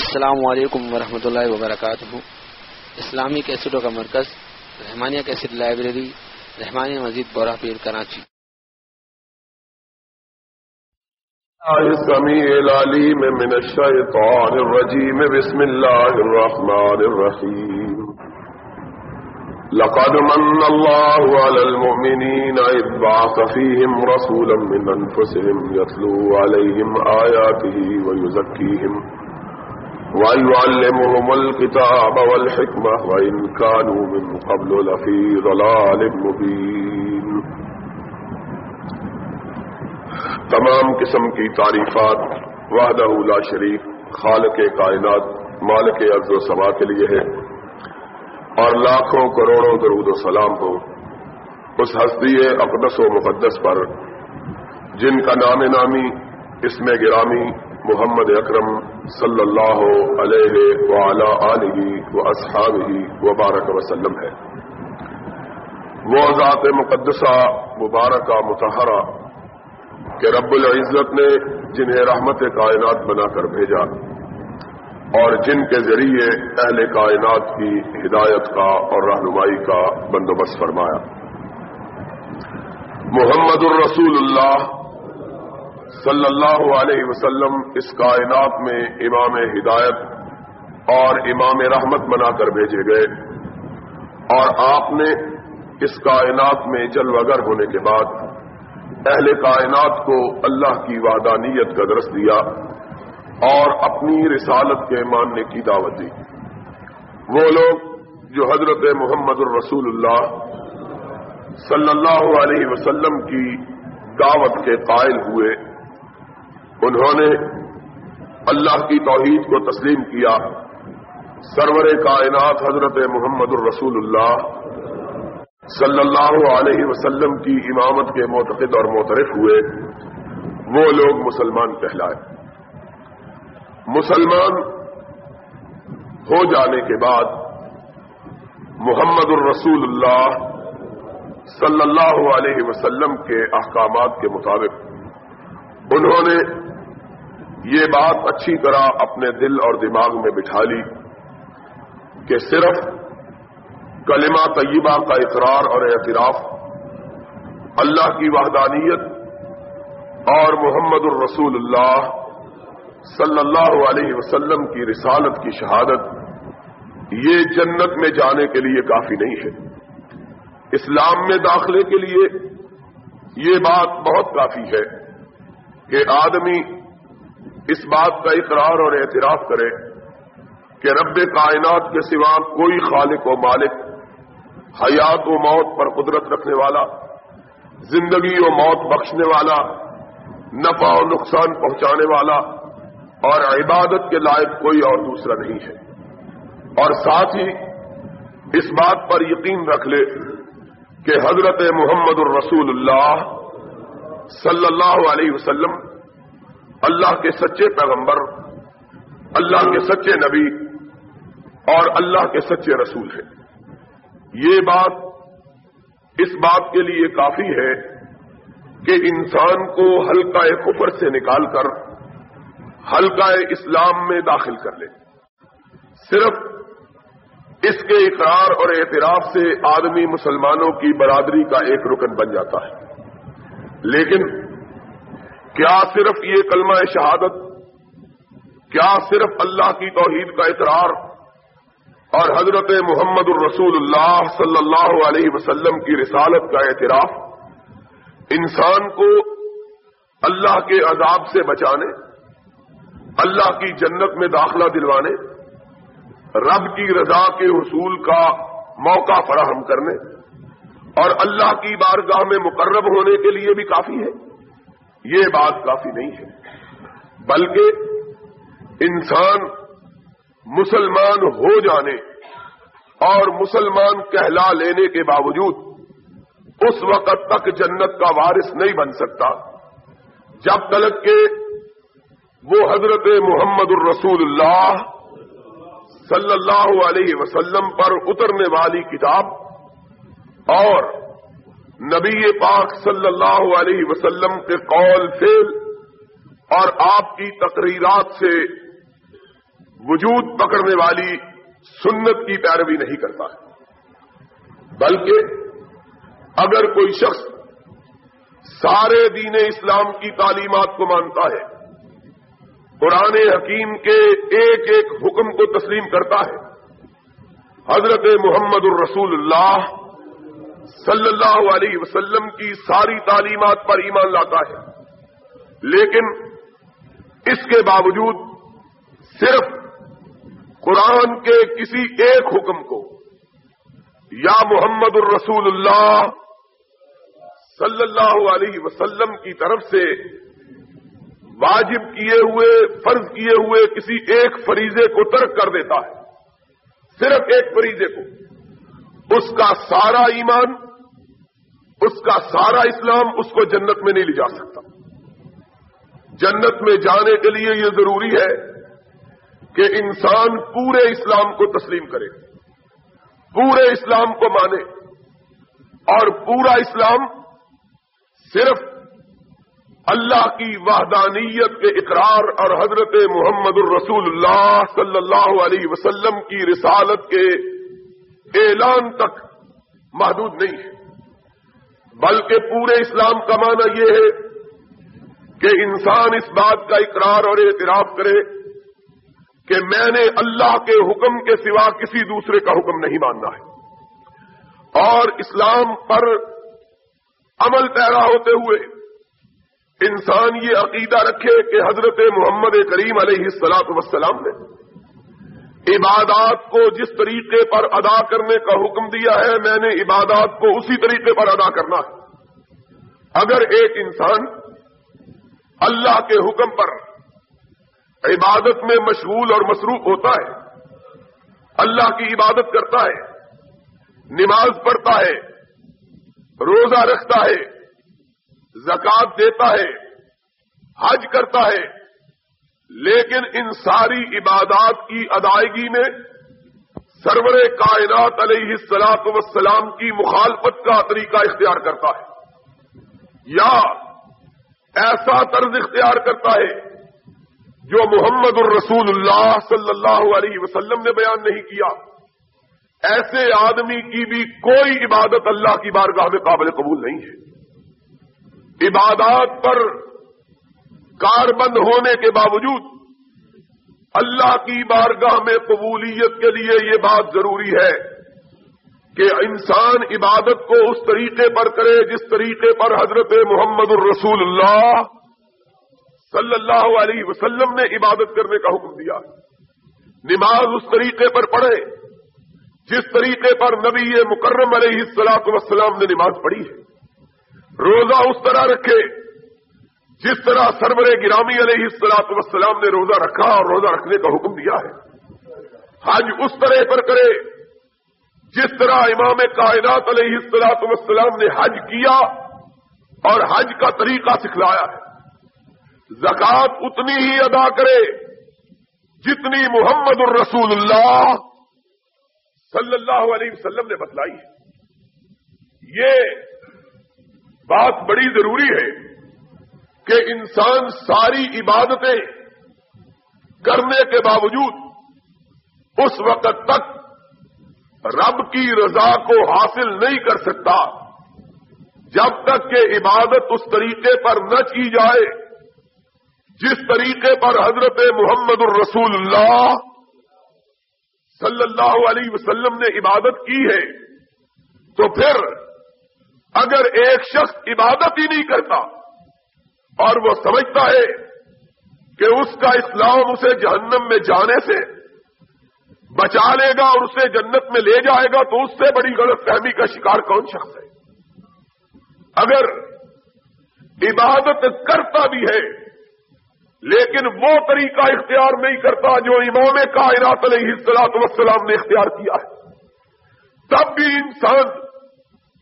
السلام علیکم ورحمۃ اللہ وبرکاتہ۔ اسلامی کیسٹوں کا مرکز، رحمانیہ کیسٹ لائبریری، رحمانیہ مزید بورہ پیر کراچی۔ السميع العليم من الشيطان الرجيم بسم الله الرحمن الرحيم لقد من الله على المؤمنين إذ بعث فيهم رسولا من أنفسهم يتلو عليهم آياته ويزكيهم ويعلمهم الكتاب والحكمة وإن كانوا من قبل لفي ضلال مبين۔ تمام قسم کی تعریفات وحدہ لا شریف خالق کائنات، مالک عز و سما کے لیے ہے اور لاکھوں کروڑوں درود و سلام ہو۔ اس ہستی اقدس و مقدس پر، جن کا نام نامی اس میں گرامی محمد اکرم صلی اللہ علیہ ولی و اصحاب ہی وبارک وسلم ہے۔ وہ ذات مقدسہ مبارکہ متحرہ کہ رب العزت نے جنہیں رحمت کائنات بنا کر بھیجا اور جن کے ذریعے اہل کائنات کی ہدایت کا اور رہنمائی کا بندوبست فرمایا۔ محمد الرسول اللہ صلی اللہ علیہ وسلم اس کائنات میں امام ہدایت اور امام رحمت بنا کر بھیجے گئے۔ اور آپ نے اس کائنات میں جلوگر ہونے کے بعد اہل کائنات کو اللہ کی وعدانیت کا درس دیا اور اپنی رسالت کے ماننے کی دعوت دی۔ وہ لوگ جو حضرت محمد الرسول اللہ صلی اللہ علیہ وسلم کی دعوت کے قائل ہوئے انہوں نے اللہ کی توحید کو تسلیم کیا۔ سرور کائنات حضرت محمد الرسول اللہ صلی اللہ علیہ وسلم کی امامت کے معتقد اور معترف ہوئے۔ وہ لوگ مسلمان کہلائے۔ مسلمان ہو جانے کے بعد محمد الرسول اللہ صلی اللہ علیہ وسلم کے احکامات کے مطابق انہوں نے یہ بات اچھی طرح اپنے دل اور دماغ میں بٹھا لی کہ صرف کلمہ طیبہ کا اقرار اور اعتراف اللہ کی وحدانیت اور محمد الرسول اللہ صلی اللہ علیہ وسلم کی رسالت کی شہادت یہ جنت میں جانے کے لیے کافی نہیں ہے۔ اسلام میں داخلے کے لیے یہ بات بہت کافی ہے کہ آدمی اس بات کا اقرار اور اعتراف کرے کہ رب کائنات کے سوا کوئی خالق و مالک، حیات و موت پر قدرت رکھنے والا، زندگی و موت بخشنے والا، نفع و نقصان پہنچانے والا اور عبادت کے لائق کوئی اور دوسرا نہیں ہے۔ اور ساتھ ہی اس بات پر یقین رکھ لے کہ حضرت محمد الرسول اللہ صلی اللہ علیہ وسلم اللہ کے سچے پیغمبر، اللہ کے سچے نبی اور اللہ کے سچے رسول ہیں۔ یہ بات اس بات کے لیے کافی ہے کہ انسان کو ہلکا کفر سے نکال کر ہلکا اسلام میں داخل کر لے۔ صرف اس کے اقرار اور اعتراف سے آدمی مسلمانوں کی برادری کا ایک رکن بن جاتا ہے۔ لیکن کیا صرف یہ کلمہ شہادت؟ کیا صرف اللہ کی توحید کا اقرار اور حضرت محمد الرسول اللہ صلی اللہ علیہ وسلم کی رسالت کا اعتراف انسان کو اللہ کے عذاب سے بچانے، اللہ کی جنت میں داخلہ دلوانے، رب کی رضا کے حصول کا موقع فراہم کرنے اور اللہ کی بارگاہ میں مقرب ہونے کے لیے بھی کافی ہے۔ یہ بات کافی نہیں ہے۔ بلکہ انسان مسلمان ہو جانے اور مسلمان کہلا لینے کے باوجود اس وقت تک جنت کا وارث نہیں بن سکتا۔ جب تلک کہ وہ حضرت محمد الرسول اللہ صلی اللہ علیہ وسلم پر اترنے والی کتاب اور نبی پاک صلی اللہ علیہ وسلم کے قول فیل اور آپ کی تقریرات سے وجود پکڑنے والی سنت کی پیروی نہیں کرتا ہے۔ بلکہ اگر کوئی شخص سارے دین اسلام کی تعلیمات کو مانتا ہے، قرآن حکیم کے ایک ایک حکم کو تسلیم کرتا ہے، حضرت محمد الرسول اللہ صلی اللہ علیہ وسلم کی ساری تعلیمات پر ایمان لاتا ہے۔ لیکن اس کے باوجود صرف قرآن کے کسی ایک حکم کو یا محمد الرسول اللہ صلی اللہ علیہ وسلم کی طرف سے واجب کیے ہوئے، فرض کیے ہوئے کسی ایک فریضے کو ترک کر دیتا ہے۔ صرف ایک فریضے کو۔ اس کا سارا ایمان اس کا سارا اسلام اس کو جنت میں نہیں لے جا سکتا۔ جنت میں جانے کے لیے یہ ضروری ہے کہ انسان پورے اسلام کو تسلیم کرے، پورے اسلام کو مانے اور پورا اسلام صرف اللہ کی وحدانیت کے اقرار اور حضرت محمد الرسول اللہ صلی اللہ علیہ وسلم کی رسالت کے اعلان تک محدود نہیں ہے۔ بلکہ پورے اسلام کا معنی یہ ہے کہ انسان اس بات کا اقرار اور اعتراف کرے کہ میں نے اللہ کے حکم کے سوا کسی دوسرے کا حکم نہیں ماننا ہے۔ اور اسلام پر عمل پیرا ہوتے ہوئے انسان یہ عقیدہ رکھے کہ حضرت محمد کریم علیہ السلاط وسلام نے عبادات کو جس طریقے پر ادا کرنے کا حکم دیا ہے، میں نے عبادات کو اسی طریقے پر ادا کرنا ہے۔ اگر ایک انسان اللہ کے حکم پر عبادت میں مشغول اور مصروف ہوتا ہے، اللہ کی عبادت کرتا ہے، نماز پڑھتا ہے، روزہ رکھتا ہے زکات دیتا ہے، حج کرتا ہے لیکن ان ساری عبادات کی ادائیگی میں سرور کائنات علیہ السلاط وسلام کی مخالفت کا طریقہ اختیار کرتا ہے۔ یا ایسا طرز اختیار کرتا ہے جو محمد الرسول اللہ صلی اللہ علیہ وسلم نے بیان نہیں کیا۔ ایسے آدمی کی بھی کوئی عبادت اللہ کی بارگاہ میں قابل قبول نہیں ہے۔ عبادات پر کار بند ہونے کے باوجود اللہ کی بارگاہ میں قبولیت کے لیے یہ بات ضروری ہے کہ انسان عبادت کو اس طریقے پر کرے جس طریقے پر حضرت محمد الرسول اللہ صلی اللہ علیہ وسلم نے عبادت کرنے کا حکم دیا۔ نماز اس طریقے پر پڑھے جس طریقے پر نبی مکرم علیہ السلاط وسلام نے نماز پڑھی ہے۔ روزہ اس طرح رکھے جس طرح سرور گرامی علیہ السلاط وسلام نے روزہ رکھا اور روزہ رکھنے کا حکم دیا ہے، حج اس طرح پر کرے جس طرح امام کائنات علیہ السلاط وسلام نے حج کیا اور حج کا طریقہ سکھلایا ہے۔ زکات اتنی ہی ادا کرے جتنی محمد الرسول اللہ صلی اللہ علیہ وسلم نے بتلائی ہے۔ یہ بات بڑی ضروری ہے۔ کہ انسان ساری عبادتیں کرنے کے باوجود اس وقت تک رب کی رضا کو حاصل نہیں کر سکتا، جب تک کہ عبادت اس طریقے پر نہ کی جائے جس طریقے پر حضرت محمد الرسول اللہ صلی اللہ علیہ وسلم نے عبادت کی ہے۔ تو پھر اگر ایک شخص عبادت ہی نہیں کرتا اور وہ سمجھتا ہے کہ اس کا اسلام اسے جہنم میں جانے سے بچا لے گا اور اسے جنت میں لے جائے گا، تو اس سے بڑی غلط فہمی کا شکار کون شخص ہے؟ اگر عبادت کرتا بھی ہے، لیکن وہ طریقہ اختیار نہیں کرتا جو امام کائرات علیہ السلاط وسلام نے اختیار کیا ہے، تب بھی انسان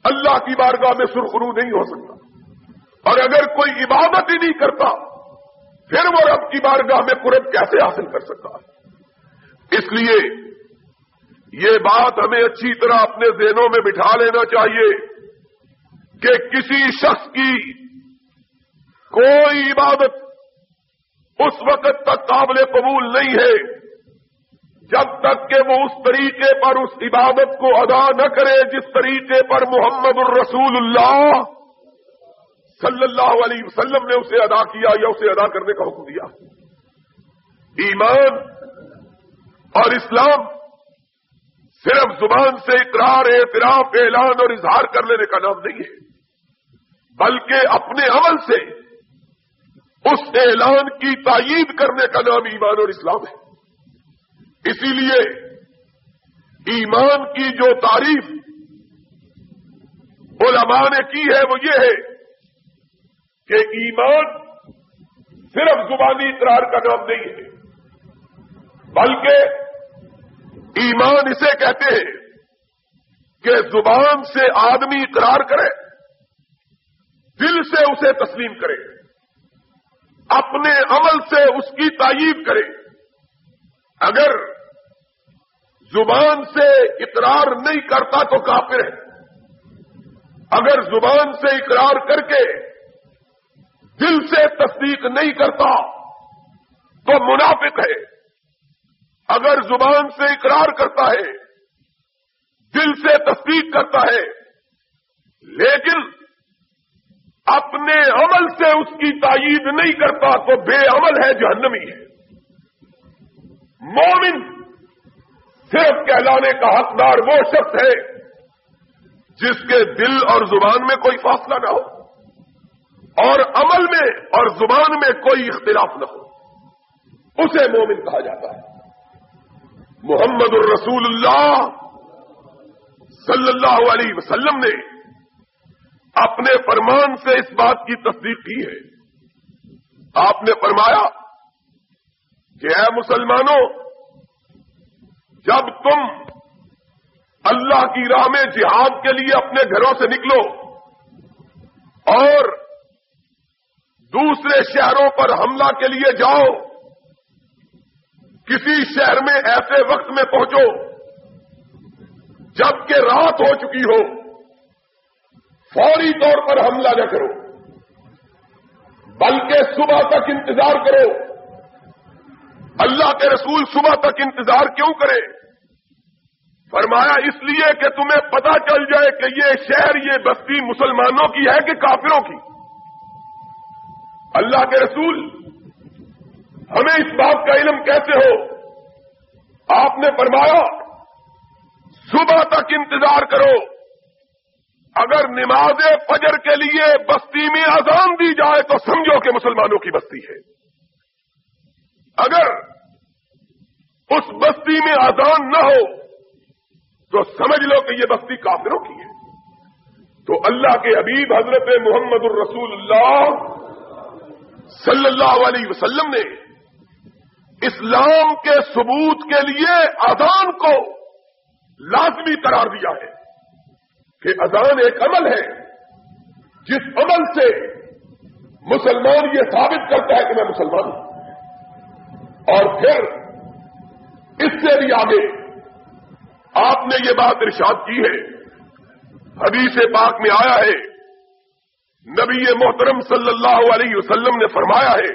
اللہ کی بارگاہ میں سرخرو نہیں ہو سکتا۔ اور اگر کوئی عبادت ہی نہیں کرتا، پھر وہ رب کی بارگاہ میں قرب کیسے حاصل کر سکتا؟ ہے اس لیے یہ بات ہمیں اچھی طرح اپنے ذہنوں میں بٹھا لینا چاہیے کہ کسی شخص کی کوئی عبادت اس وقت تک قابل قبول نہیں ہے جب تک کہ وہ اس طریقے پر اس عبادت کو ادا نہ کرے جس طریقے پر محمد الرسول اللہ صلی اللہ علیہ وسلم نے اسے ادا کیا یا اسے ادا کرنے کا حکم دیا۔ ایمان اور اسلام صرف زبان سے اقرار، اعتراف، اعلان اور اظہار کر لینے کا نام نہیں ہے، بلکہ اپنے عمل سے اس اعلان کی تائید کرنے کا نام ایمان اور اسلام ہے۔ اسی لیے ایمان کی جو تعریف علماء نے کی ہے وہ یہ ہے کہ ایمان صرف زبانی اقرار کا نام نہیں ہے، بلکہ ایمان اسے کہتے ہیں کہ زبان سے آدمی اقرار کرے، دل سے اسے تسلیم کرے، اپنے عمل سے اس کی تعیب کرے۔ اگر زبان سے اقرار نہیں کرتا تو کافر ہے۔ اگر زبان سے اقرار کر کے دل سے تصدیق نہیں کرتا تو منافق ہے۔ اگر زبان سے اقرار کرتا ہے، دل سے تصدیق کرتا ہے، لیکن اپنے عمل سے اس کی تائید نہیں کرتا تو بے عمل ہے، جہنمی ہے۔ مومن صرف کہلانے کا حقدار وہ شخص ہے جس کے دل اور زبان میں کوئی فاصلہ نہ ہو۔ اور عمل میں اور زبان میں کوئی اختلاف نہ ہو۔ اسے مومن کہا جاتا ہے۔ محمد الرسول اللہ صلی اللہ علیہ وسلم نے اپنے فرمان سے اس بات کی تصدیق کی ہے۔ آپ نے فرمایا کہ اے مسلمانوں، جب تم اللہ کی راہ میں جہاد کے لیے اپنے گھروں سے نکلو اور دوسرے شہروں پر حملہ کے لیے جاؤ۔ کسی شہر میں ایسے وقت میں پہنچو جبکہ رات ہو چکی ہو۔ فوری طور پر حملہ نہ کرو، بلکہ صبح تک انتظار کرو۔ اللہ کے رسول صبح تک انتظار کیوں کرے فرمایا، اس لیے کہ تمہیں پتا چل جائے کہ یہ شہر، یہ بستی مسلمانوں کی ہے کہ کافروں کی؟ اللہ کے رسول، ہمیں اس بات کا علم کیسے ہو؟ آپ نے فرمایا، صبح تک انتظار کرو۔ اگر نماز فجر کے لیے بستی میں اذان دی جائے تو سمجھو کہ مسلمانوں کی بستی ہے۔ اگر اس بستی میں آزان نہ ہو تو سمجھ لو کہ یہ بستی کافروں کی ہے۔ تو اللہ کے حبیب حضرت محمد الرسول اللہ صلی اللہ علیہ وسلم نے اسلام کے ثبوت کے لیے اذان کو لازمی قرار دیا ہے کہ اذان ایک عمل ہے جس عمل سے مسلمان یہ ثابت کرتا ہے کہ میں مسلمان ہوں۔ اور پھر اس سے بھی آگے آپ نے یہ بات ارشاد کی ہے، حدیث پاک میں آیا ہے نبی محترم صلی اللہ علیہ وسلم نے فرمایا ہے،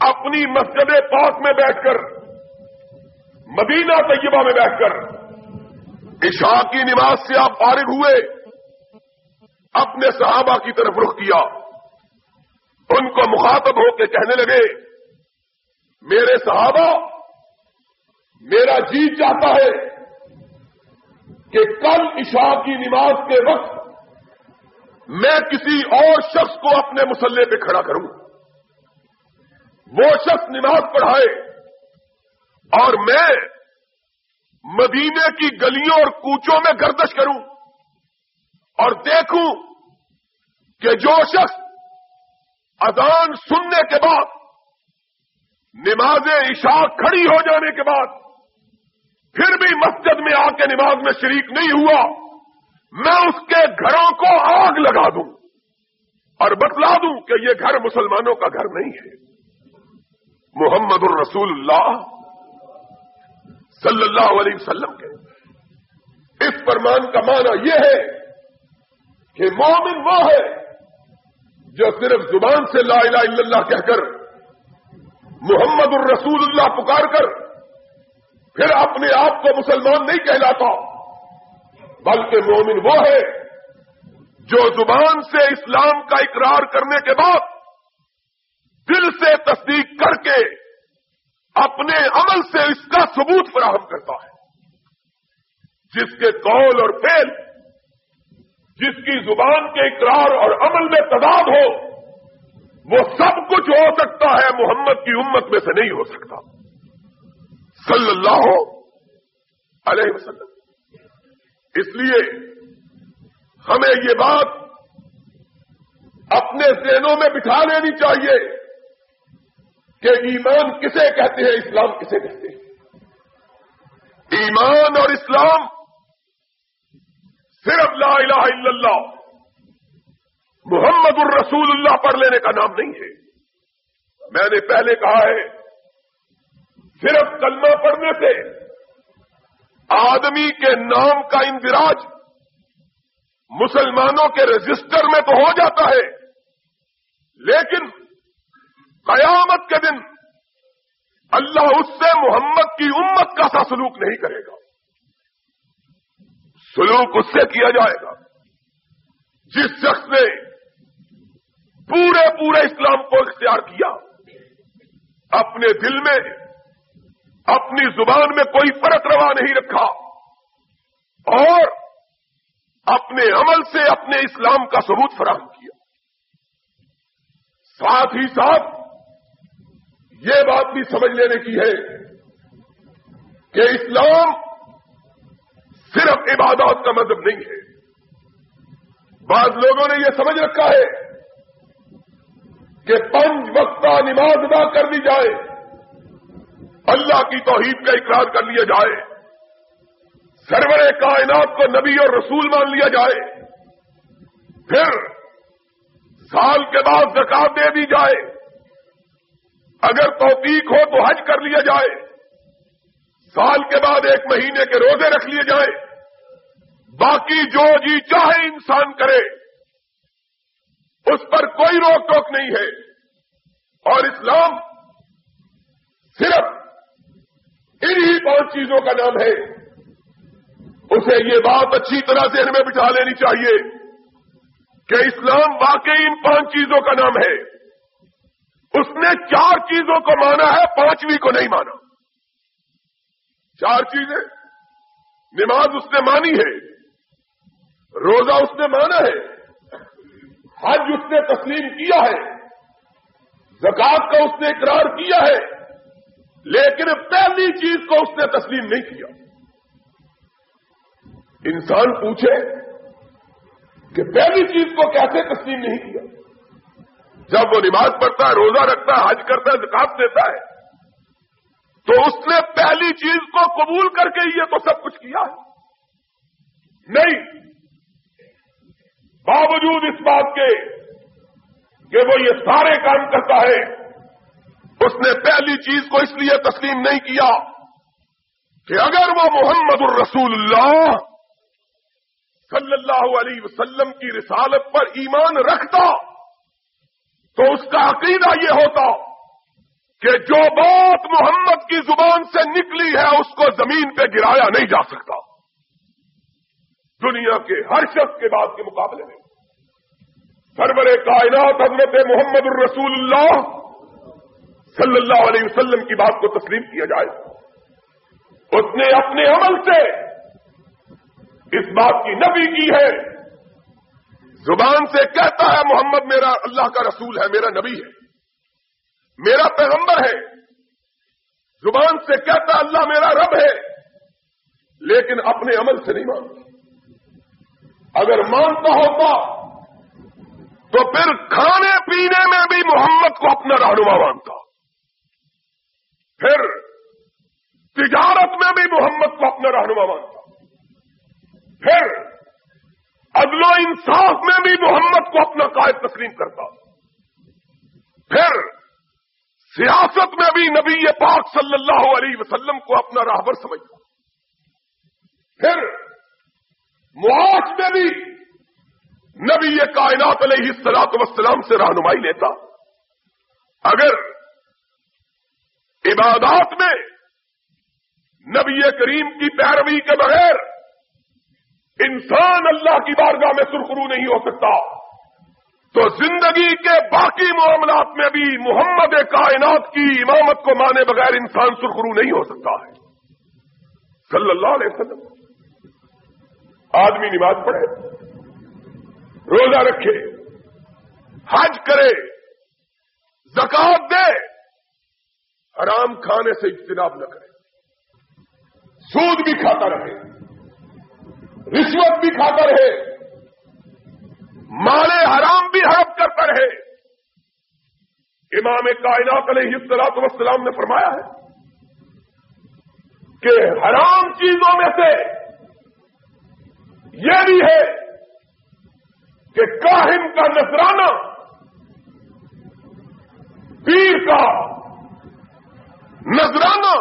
اپنی مسجد پاک میں بیٹھ کر، مدینہ طیبہ میں بیٹھ کر، عشاء کی نماز سے آپ فارغ ہوئے، اپنے صحابہ کی طرف رخ کیا۔ ان کو مخاطب ہو کے کہنے لگے، میرے صحابہ، میرا جی چاہتا ہے کہ کل عشاء کی نماز کے وقت میں کسی اور شخص کو اپنے مسلح پہ کھڑا کروں۔ وہ شخص نماز پڑھائے اور میں مدینے کی گلیوں اور کوچوں میں گردش کروں اور دیکھوں کہ جو شخص اذان سننے کے بعد، نماز عشاء کھڑی ہو جانے کے بعد، پھر بھی مسجد میں آ کے نماز میں شریک نہیں ہوا۔ میں اس کے گھروں کو آگ لگا دوں اور بتلا دوں کہ یہ گھر مسلمانوں کا گھر نہیں ہے۔ محمد الرسول اللہ صلی اللہ علیہ وسلم کے۔ اس فرمان کا معنی یہ ہے کہ مومن وہ ہے جو صرف زبان سے لا الہ الا اللہ کہہ کر محمد الرسول اللہ پکار کر پھر اپنے آپ کو مسلمان نہیں کہلاتا۔ بلکہ مومن وہ ہے جو زبان سے اسلام کا اقرار کرنے کے بعد دل سے تصدیق کر کے اپنے عمل سے اس کا ثبوت فراہم کرتا ہے۔ جس کے قول اور فیل جس کی زبان کے اقرار اور عمل میں تضاد ہو، وہ سب کچھ ہو سکتا ہے، محمد کی امت میں سے نہیں ہو سکتا۔ صلی اللہ علیہ وسلم۔ اس لیے ہمیں یہ بات اپنے ذہنوں میں بٹھا لینی چاہیے کہ ایمان کسے کہتے ہیں، اسلام کسے کہتے ہیں؟ ایمان اور اسلام صرف لا الہ الا اللہ، محمد الرسول اللہ پڑھ لینے کا نام نہیں ہے۔ میں نے پہلے کہا ہے، صرف کلمہ پڑھنے سے آدمی کے نام کا اندراج مسلمانوں کے رجسٹر میں تو ہو جاتا ہے، لیکن قیامت کے دن اللہ اس سے محمد کی امت کا سا سلوک نہیں کرے گا۔ سلوک اس سے کیا جائے گا۔ جس شخص نے پورے پورے اسلام کو اختیار کیا، اپنے دل میں اپنی زبان میں کوئی فرق روا نہیں رکھا اور اپنے عمل سے اپنے اسلام کا ثبوت فراہم کیا۔ ساتھ ہی ساتھ یہ بات بھی سمجھ لینے کی ہے کہ اسلام صرف عبادات کا مذہب نہیں ہے۔ بعض لوگوں نے یہ سمجھ رکھا ہے کہ پنج وقتہ نماز ادا کر دی جائے اللہ کی توحید کا اقرار کر لیا جائے۔ سرور کائنات کو نبی اور رسول مان لیا جائے۔ پھر سال کے بعد زکات دے دی جائے۔ اگر توفیق ہو تو حج کر لیا جائے۔ سال کے بعد ایک مہینے کے روزے رکھ لیے جائیں باقی جو جی چاہے انسان کرے۔ اس پر کوئی روک ٹوک نہیں ہے۔ اور اسلام صرف انہی پانچ چیزوں کا نام ہے۔ اسے یہ بات اچھی طرح سے ان میں بٹھا لینی چاہیے کہ اسلام واقعی ان پانچ چیزوں کا نام ہے۔ اس نے چار چیزوں کو مانا ہے، پانچویں کو نہیں مانا۔ چار چیزیں۔ نماز اس نے مانی ہے۔ روزہ اس نے مانا ہے۔ حج اس نے تسلیم کیا ہے۔ زکات کا اس نے اقرار کیا ہے۔ لیکن پہلی چیز کو اس نے تسلیم نہیں کیا۔ انسان پوچھے کہ پہلی چیز کو کیسے تسلیم نہیں کیا؟ جب وہ نماز پڑھتا ہے، روزہ رکھتا ہے، حج کرتا ہے، زکات دیتا ہے، تو اس نے پہلی چیز کو قبول کر کے یہ تو سب کچھ کیا ہے۔ نہیں، باوجود اس بات کے کہ وہ یہ سارے کام کرتا ہے۔ اس نے پہلی چیز کو اس لیے تسلیم نہیں کیا کہ اگر وہ محمد الرسول اللہ صلی اللہ علیہ وسلم کی رسالت پر ایمان رکھتا تو اس کا عقیدہ یہ ہوتا کہ جو بات محمد کی زبان سے نکلی ہے اس کو زمین پہ گرایا نہیں جا سکتا۔ دنیا کے ہر شخص کے بعد کے مقابلے میں۔ سرور کائنات حضرت محمد الرسول اللہ صلی اللہ علیہ وسلم کی بات کو تسلیم کیا جائے۔ اس نے اپنے عمل سے اس بات کی نبی کی ہے۔ زبان سے کہتا ہے محمد، میرا اللہ کا رسول ہے، میرا نبی ہے، میرا پیغمبر ہے۔ زبان سے کہتا اللہ میرا رب ہے، لیکن اپنے عمل سے نہیں مانتا۔ اگر مانتا ہوتا تو پھر کھانے پینے میں بھی محمد کو اپنا رہنما مانتا۔ پھر تجارت میں بھی محمد کو اپنا رہنما مانتا۔ پھر عدل و انصاف میں بھی محمد کو اپنا قائد تسلیم کرتا۔ پھر سیاست میں بھی نبی پاک صلی اللہ علیہ وسلم کو اپنا راہبر سمجھتا۔ پھر معاش میں بھی نبی کائنات علیہ السلاط وسلام سے رہنمائی لیتا۔ اگر عبادات میں نبی کریم کی پیروی کے بغیر انسان اللہ کی بارگاہ میں سرخرو نہیں ہو سکتا۔ تو زندگی کے باقی معاملات میں بھی محمد کائنات کی امامت کو مانے بغیر انسان سرخرو نہیں ہو سکتا ہے۔ صلی اللہ علیہ وسلم۔ آدمی نماز پڑھے، روزہ رکھے، حج کرے، زکات دے۔ حرام کھانے سے اجتناب نہ کرے۔ سود بھی کھاتا رہے۔ رشوت بھی کھاتا رہے۔ مالے حرام بھی ہڑپ کرتا رہے۔ امام کائنات علیہ السلاط وسلام نے فرمایا ہے کہ حرام چیزوں میں سے یہ بھی ہے کہ کاہن کا نذرانہ پیر کا نذرانہ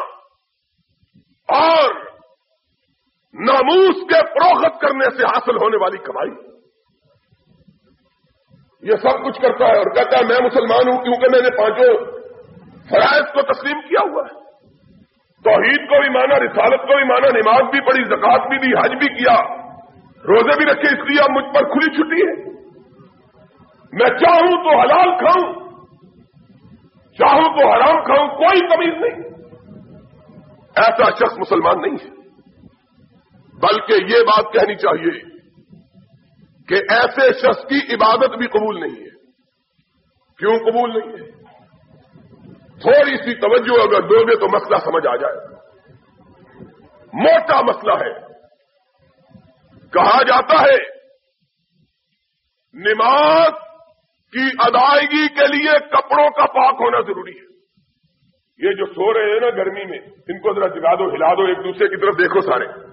اور ناموس کے کرنے سے حاصل ہونے والی کمائی۔ یہ سب کچھ کرتا ہے اور کہتا ہے میں مسلمان ہوں کیونکہ میں نے پانچوں فرائض کو تسلیم کیا ہوا ہے۔ توحید کو بھی مانا، رسالت کو بھی مانا، نماز بھی پڑھی زکات بھی دی، حج بھی کیا۔ روزے بھی رکھے، اس لیے اب مجھ پر کھلی چھٹی ہے۔ میں چاہوں تو حلال کھاؤں، چاہوں تو حرام کھاؤں، کوئی تمیز نہیں۔ ایسا شخص مسلمان نہیں ہے۔ بلکہ یہ بات کہنی چاہیے کہ ایسے شخص کی عبادت بھی قبول نہیں ہے۔ کیوں قبول نہیں ہے؟ تھوڑی سی توجہ اگر دو گے تو مسئلہ سمجھ آ جائے۔ موٹا مسئلہ ہے۔ کہا جاتا ہے، نماز کی ادائیگی کے لیے کپڑوں کا پاک ہونا ضروری ہے۔ یہ جو سو رہے ہیں نا گرمی میں، ان کو ذرا جگا دو، ہلا دو، ایک دوسرے کی طرف دیکھو سارے۔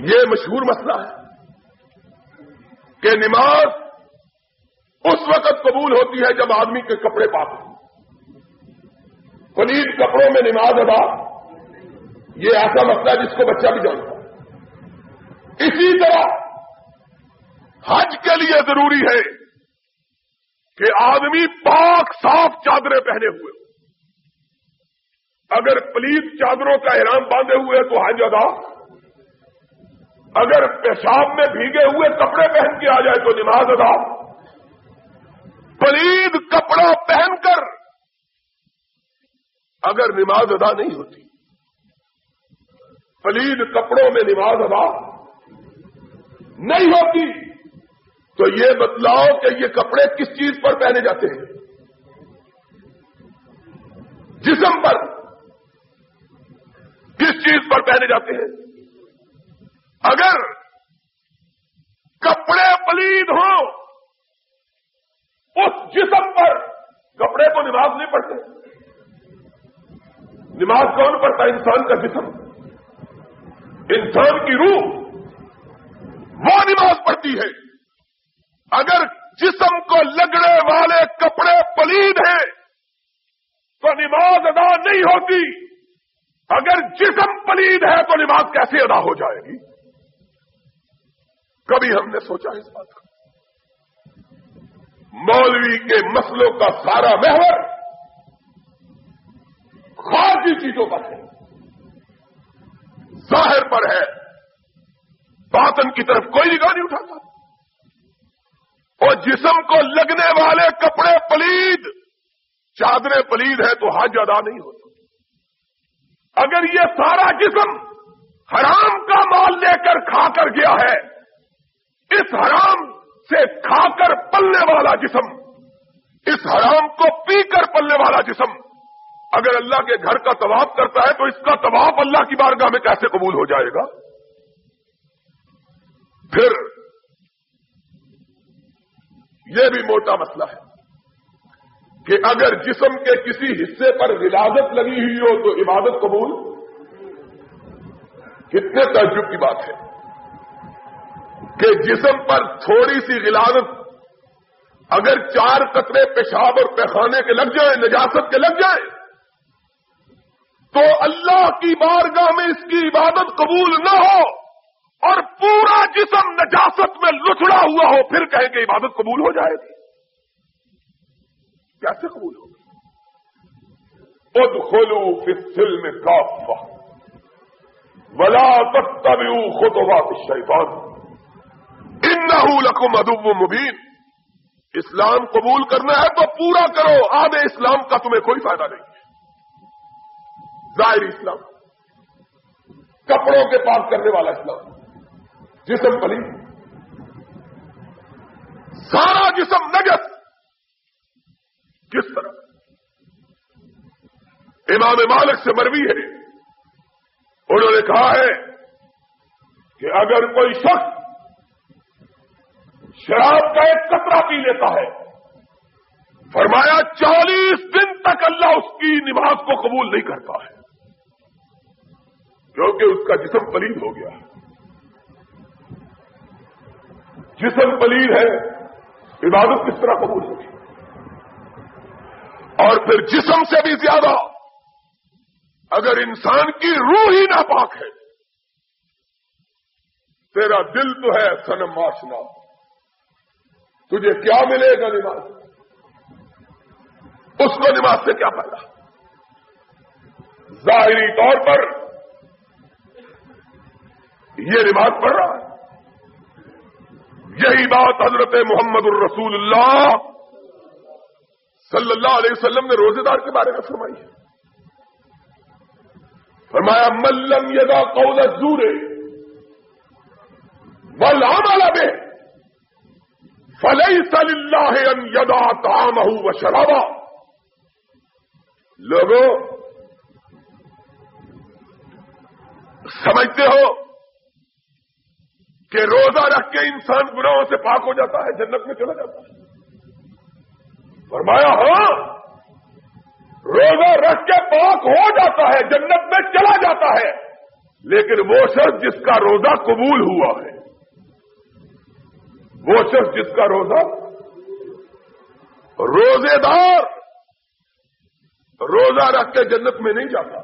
یہ مشہور مسئلہ ہے کہ نماز اس وقت قبول ہوتی ہے جب آدمی کے کپڑے پاک ہوں۔ پلیز کپڑوں میں نماز ادا۔ یہ ایسا مسئلہ ہے جس کو بچہ بھی جانتا اسی طرح حج کے لیے ضروری ہے کہ آدمی پاک صاف چادریں پہنے ہوئے اگر پلیت چادروں کا احرام باندھے ہوئے تو حج ادا۔ اگر پیشاب میں بھیگے ہوئے کپڑے پہن کے آ جائے تو نماز ادا۔ پلید کپڑا پہن کر اگر نماز ادا نہیں ہوتی، پلید کپڑوں میں نماز ادا نہیں ہوتی، تو یہ بتلاؤ کہ یہ کپڑے کس چیز پر پہنے جاتے ہیں؟ جسم پر۔ کس چیز پر پہنے جاتے ہیں؟ اگر کپڑے پلید ہوں، اس جسم پر کپڑے کو نماز نہیں پڑتے نماز کون پڑتا انسان کا جسم۔ انسان کی روح، وہ نماز پڑتی ہے۔ اگر جسم کو لگنے والے کپڑے پلید ہیں، تو نماز ادا نہیں ہوتی۔ اگر جسم پلید ہے، تو نماز کیسے ادا ہو جائے گی؟ کبھی ہم نے سوچا اس بات کا مولوی کے مسلوں کا سارا محور خارجی چیزوں پر ہے۔ ظاہر پر ہے۔ باطن کی طرف کوئی نگاہ نہیں اٹھاتا۔ اور جسم کو لگنے والے کپڑے پلید، چادریں پلید ہے تو حج ادا نہیں ہوتا اگر یہ سارا جسم حرام کا مال لے کر کھا کر گیا ہے اس حرام سے کھا کر پلنے والا جسم، اس حرام کو پی کر پلنے والا جسم۔ اگر اللہ کے گھر کا طواف کرتا ہے تو اس کا طواف اللہ کی بارگاہ میں کیسے قبول ہو جائے گا؟ پھر یہ بھی موٹا مسئلہ ہے کہ اگر جسم کے کسی حصے پر ولادت لگی ہوئی ہو تو عبادت قبول؟ کتنے تعجب کی بات ہے۔ کہ جسم پر تھوڑی سی ولادت اگر چار قطرے پیشاب اور پیخانے کے لگ جائیں، نجاست کے لگ جائیں، تو اللہ کی بارگاہ میں اس کی عبادت قبول نہ ہو اور پورا جسم نجاست میں لچڑا ہوا ہو، پھر کہیں کہ عبادت قبول ہو جائے گی۔ کیسے قبول ہوگی اد کھولو پھر دل میں کاف ولا تتبعوا خطوات الشیطان۔ انه لکم ادب مبین۔ اسلام قبول کرنا ہے تو پورا کرو، آدھے اسلام کا تمہیں کوئی فائدہ نہیں۔ ظاہر اسلام۔ کپڑوں کے پاس کرنے والا اسلام۔ جسم پلی سارا جسم نجس۔ کس طرح؟ امام مالک سے مروی ہے۔ انہوں نے کہا ہے کہ اگر کوئی شخص شراب کا ایک قطرہ پی لیتا ہے۔ فرمایا، چالیس دن تک اللہ اس کی نماز کو قبول نہیں کرتا ہے۔ کیونکہ اس کا جسم پلید ہو گیا۔ ہے جسم پلید ہے، عبادت کس طرح قبول ہوگی۔ اور پھر جسم سے بھی زیادہ، اگر انسان کی روح ہی ناپاک ہے، تیرا دل تو ہے سنم معاشنا تجھے کیا ملے گا نماز اس کو نماز سے کیا فائدہ؟ ظاہری طور پر یہ نماز پڑھ رہا ہے۔ یہی بات حضرت محمد الرسول اللہ صلی اللہ علیہ وسلم نے روزے دار کے بارے میں فرمائی ہے۔ فرمایا ملم یدا قول زورے بل والا بے فلئی صلی اللہ یدا کام و شرابا لوگوں، سمجھتے ہو کہ روزہ رکھ کے انسان گناہوں سے پاک ہو جاتا ہے، جنت میں چلا جاتا ہے۔ فرمایا ہاں روزہ رکھ کے پاک ہو جاتا ہے، جنت میں چلا جاتا ہے۔ لیکن وہ شخص جس کا روزہ قبول ہوا ہے وہ شخص جس کا روزہ روزے دار روزہ رکھ کے جنت میں نہیں جاتا،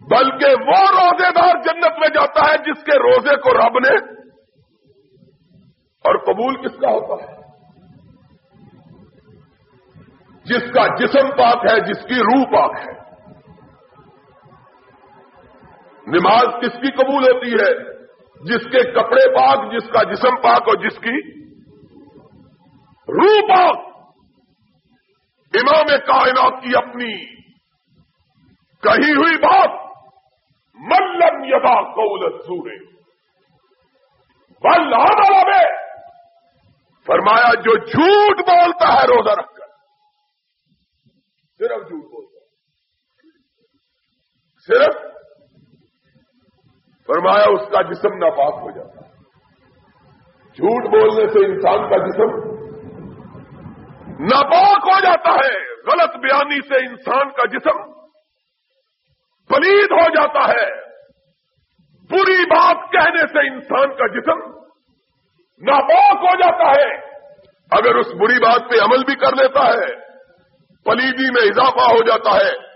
بلکہ وہ روزے دار جنت میں جاتا ہے جس کے روزے کو رب نے اور قبول کس کا ہوتا ہے؟ جس کا جسم پاک ہے، جس کی روح پاک ہے۔ نماز کس کی قبول ہوتی ہے؟ جس کے کپڑے پاک، جس کا جسم پاک اور جس کی روح پاک۔ امام کائنات کی اپنی کہی ہوئی بات ملم یدا قول سورے بل میں فرمایا، جو جھوٹ بولتا ہے، روزہ رکھ کر۔ صرف جھوٹ بولتا ہے۔ صرف فرمایا اس کا جسم ناپاک ہو جاتا ہے۔ جھوٹ بولنے سے انسان کا جسم ناپاک ہو جاتا ہے۔ غلط بیانی سے انسان کا جسم پلید ہو جاتا ہے۔ بری بات کہنے سے انسان کا جسم ناپاک ہو جاتا ہے۔ اگر اس بری بات پہ عمل بھی کر لیتا ہے، پلیدی میں اضافہ ہو جاتا ہے۔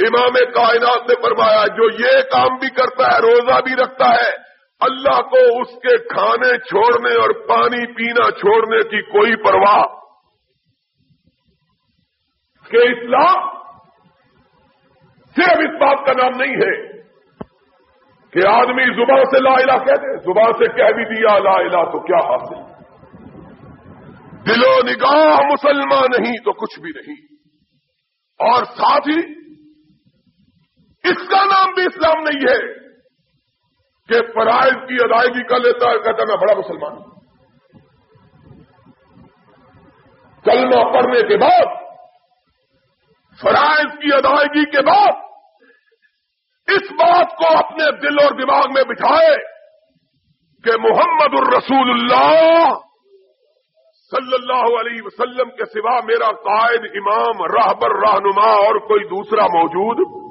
امام کائنات نے فرمایا، جو یہ کام بھی کرتا ہے، روزہ بھی رکھتا ہے، اللہ کو اس کے کھانے چھوڑنے اور پانی پینا چھوڑنے کی کوئی پرواہ۔ کہ اسلام صرف اس بات کا نام نہیں ہے کہ آدمی زبان سے لا الہ کہہ دے، زبان سے کہہ بھی دیا لا الہ تو کیا حاصل؟ دل و نگاہ مسلمان نہیں تو کچھ بھی نہیں۔ اور ساتھ ہی اس کا نام بھی اسلام نہیں ہے کہ فرائض کی ادائیگی کر لیتا ہے، کہتا میں بڑا مسلمان ہوں۔ کلمہ پڑھنے کے بعد، فرائض کی ادائیگی کے بعد، اس بات کو اپنے دل اور دماغ میں بٹھائے کہ محمد الرسول اللہ صلی اللہ علیہ وسلم کے سوا میرا قائد، امام راہبر رہنما اور کوئی دوسرا موجود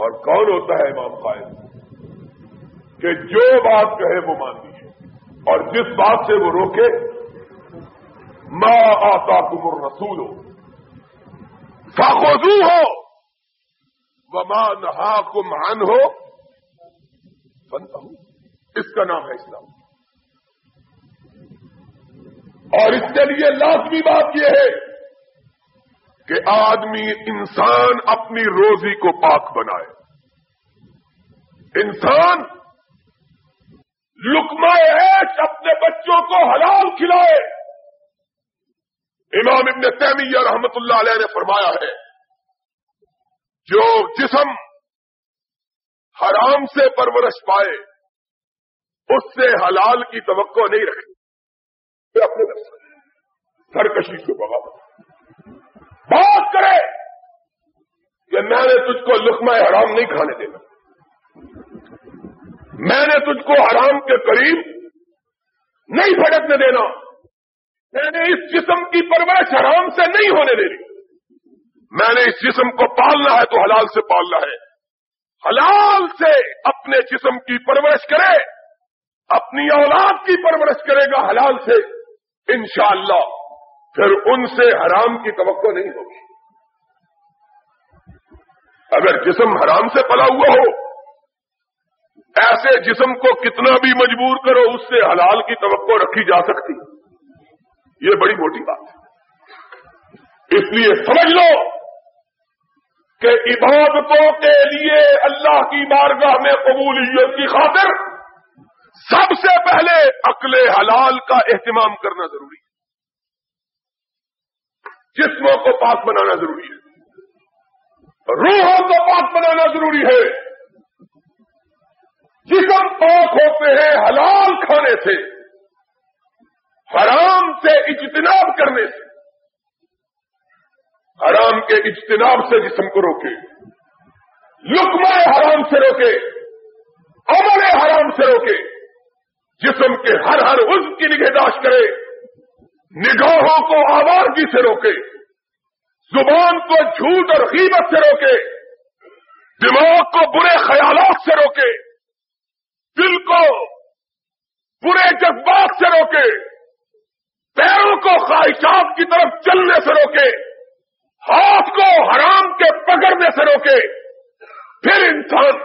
اور کون ہوتا ہے امام قائد؟ کہ جو بات کہے وہ مانتی ہے۔ اور جس بات سے وہ روکے ماں آتا کمر رسول ہو فاخوزو ہو وہ ماں نہا کمان ہو بنتا ہوں اس کا نام ہے اسلام۔ اور اس کے لیے لازمی بات یہ ہے کہ آدمی انسان اپنی روزی کو پاک بنائے۔ انسان لکما ایش اپنے بچوں کو حلال کھلائے۔ امام ابن تیمیہ رحمت اللہ علیہ نے فرمایا ہے، جو جسم حرام سے پرورش پائے، اس سے حلال کی توقع نہیں رکھے۔ اپنے سرکشی سے بغاوت۔ بات کرے کہ میں نے تجھ کو لکما حرام نہیں کھانے دینا۔ میں نے تجھ کو حرام کے قریب نہیں بھڑکنے دینا۔ میں نے اس جسم کی پرورش حرام سے نہیں ہونے دینی میں نے اس جسم کو پالنا ہے تو حلال سے پالنا ہے۔ حلال سے اپنے جسم کی پرورش کرے، اپنی اولاد کی پرورش کرے گا حلال سے، انشاءاللہ۔ پھر ان سے حرام کی توقع نہیں ہوگی۔ اگر جسم حرام سے پلا ہوا ہو، ایسے جسم کو کتنا بھی مجبور کرو، اس سے حلال کی توقع رکھی جا سکتی۔ یہ بڑی موٹی بات ہے۔ اس لیے سمجھ لو کہ عبادتوں کے لیے اللہ کی بارگاہ میں قبولیت کی خاطر سب سے پہلے عقل حلال کا اہتمام کرنا ضروری ہے۔ جسموں کو پاک بنانا ضروری ہے۔ روحوں کو پاک بنانا ضروری ہے۔ جسم پاک ہوتے ہیں حلال کھانے سے، حرام سے اجتناب کرنے سے۔ حرام کے اجتناب سے جسم کو روکے۔ لکمہ حرام سے روکے۔ عمل حرام سے روکے۔ جسم کے ہر ہر عزم کی نگہداشت کرے۔ نگاہوں کو آوارگی سے روکے، زبان کو جھوٹ اور قیمت سے روکے، دماغ کو برے خیالات سے روکے، دل کو برے جذبات سے روکے، پیروں کو خواہشات کی طرف چلنے سے روکے، ہاتھ کو حرام کے پکڑنے سے روکے، پھر انسان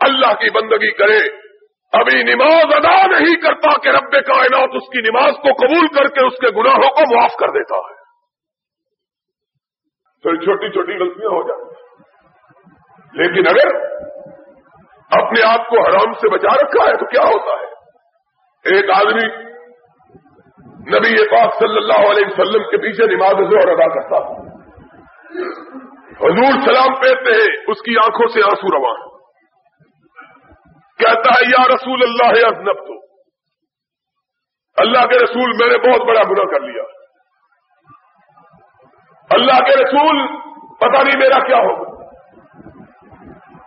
اللہ کی بندگی کرے۔ ابھی نماز ادا نہیں کرتا کہ رب کائنات اس کی نماز کو قبول کر کے اس کے گناہوں کو معاف کر دیتا ہے۔ پھر چھوٹی چھوٹی غلطیاں ہو جاتی لیکن اگر اپنے آپ کو حرام سے بچا رکھا ہے تو کیا ہوتا ہے؟ ایک آدمی نبی پاک صلی اللہ علیہ وسلم کے پیچھے نماز زور ادا کرتا حضور سلام پہنتے ہیں، اس کی آنکھوں سے آنسو روان کہتا ہے، یا رسول اللہ ازنب تو اللہ کے رسول میں نے بہت بڑا گناہ کر لیا۔ اللہ کے رسول، پتہ نہیں میرا کیا ہوگا۔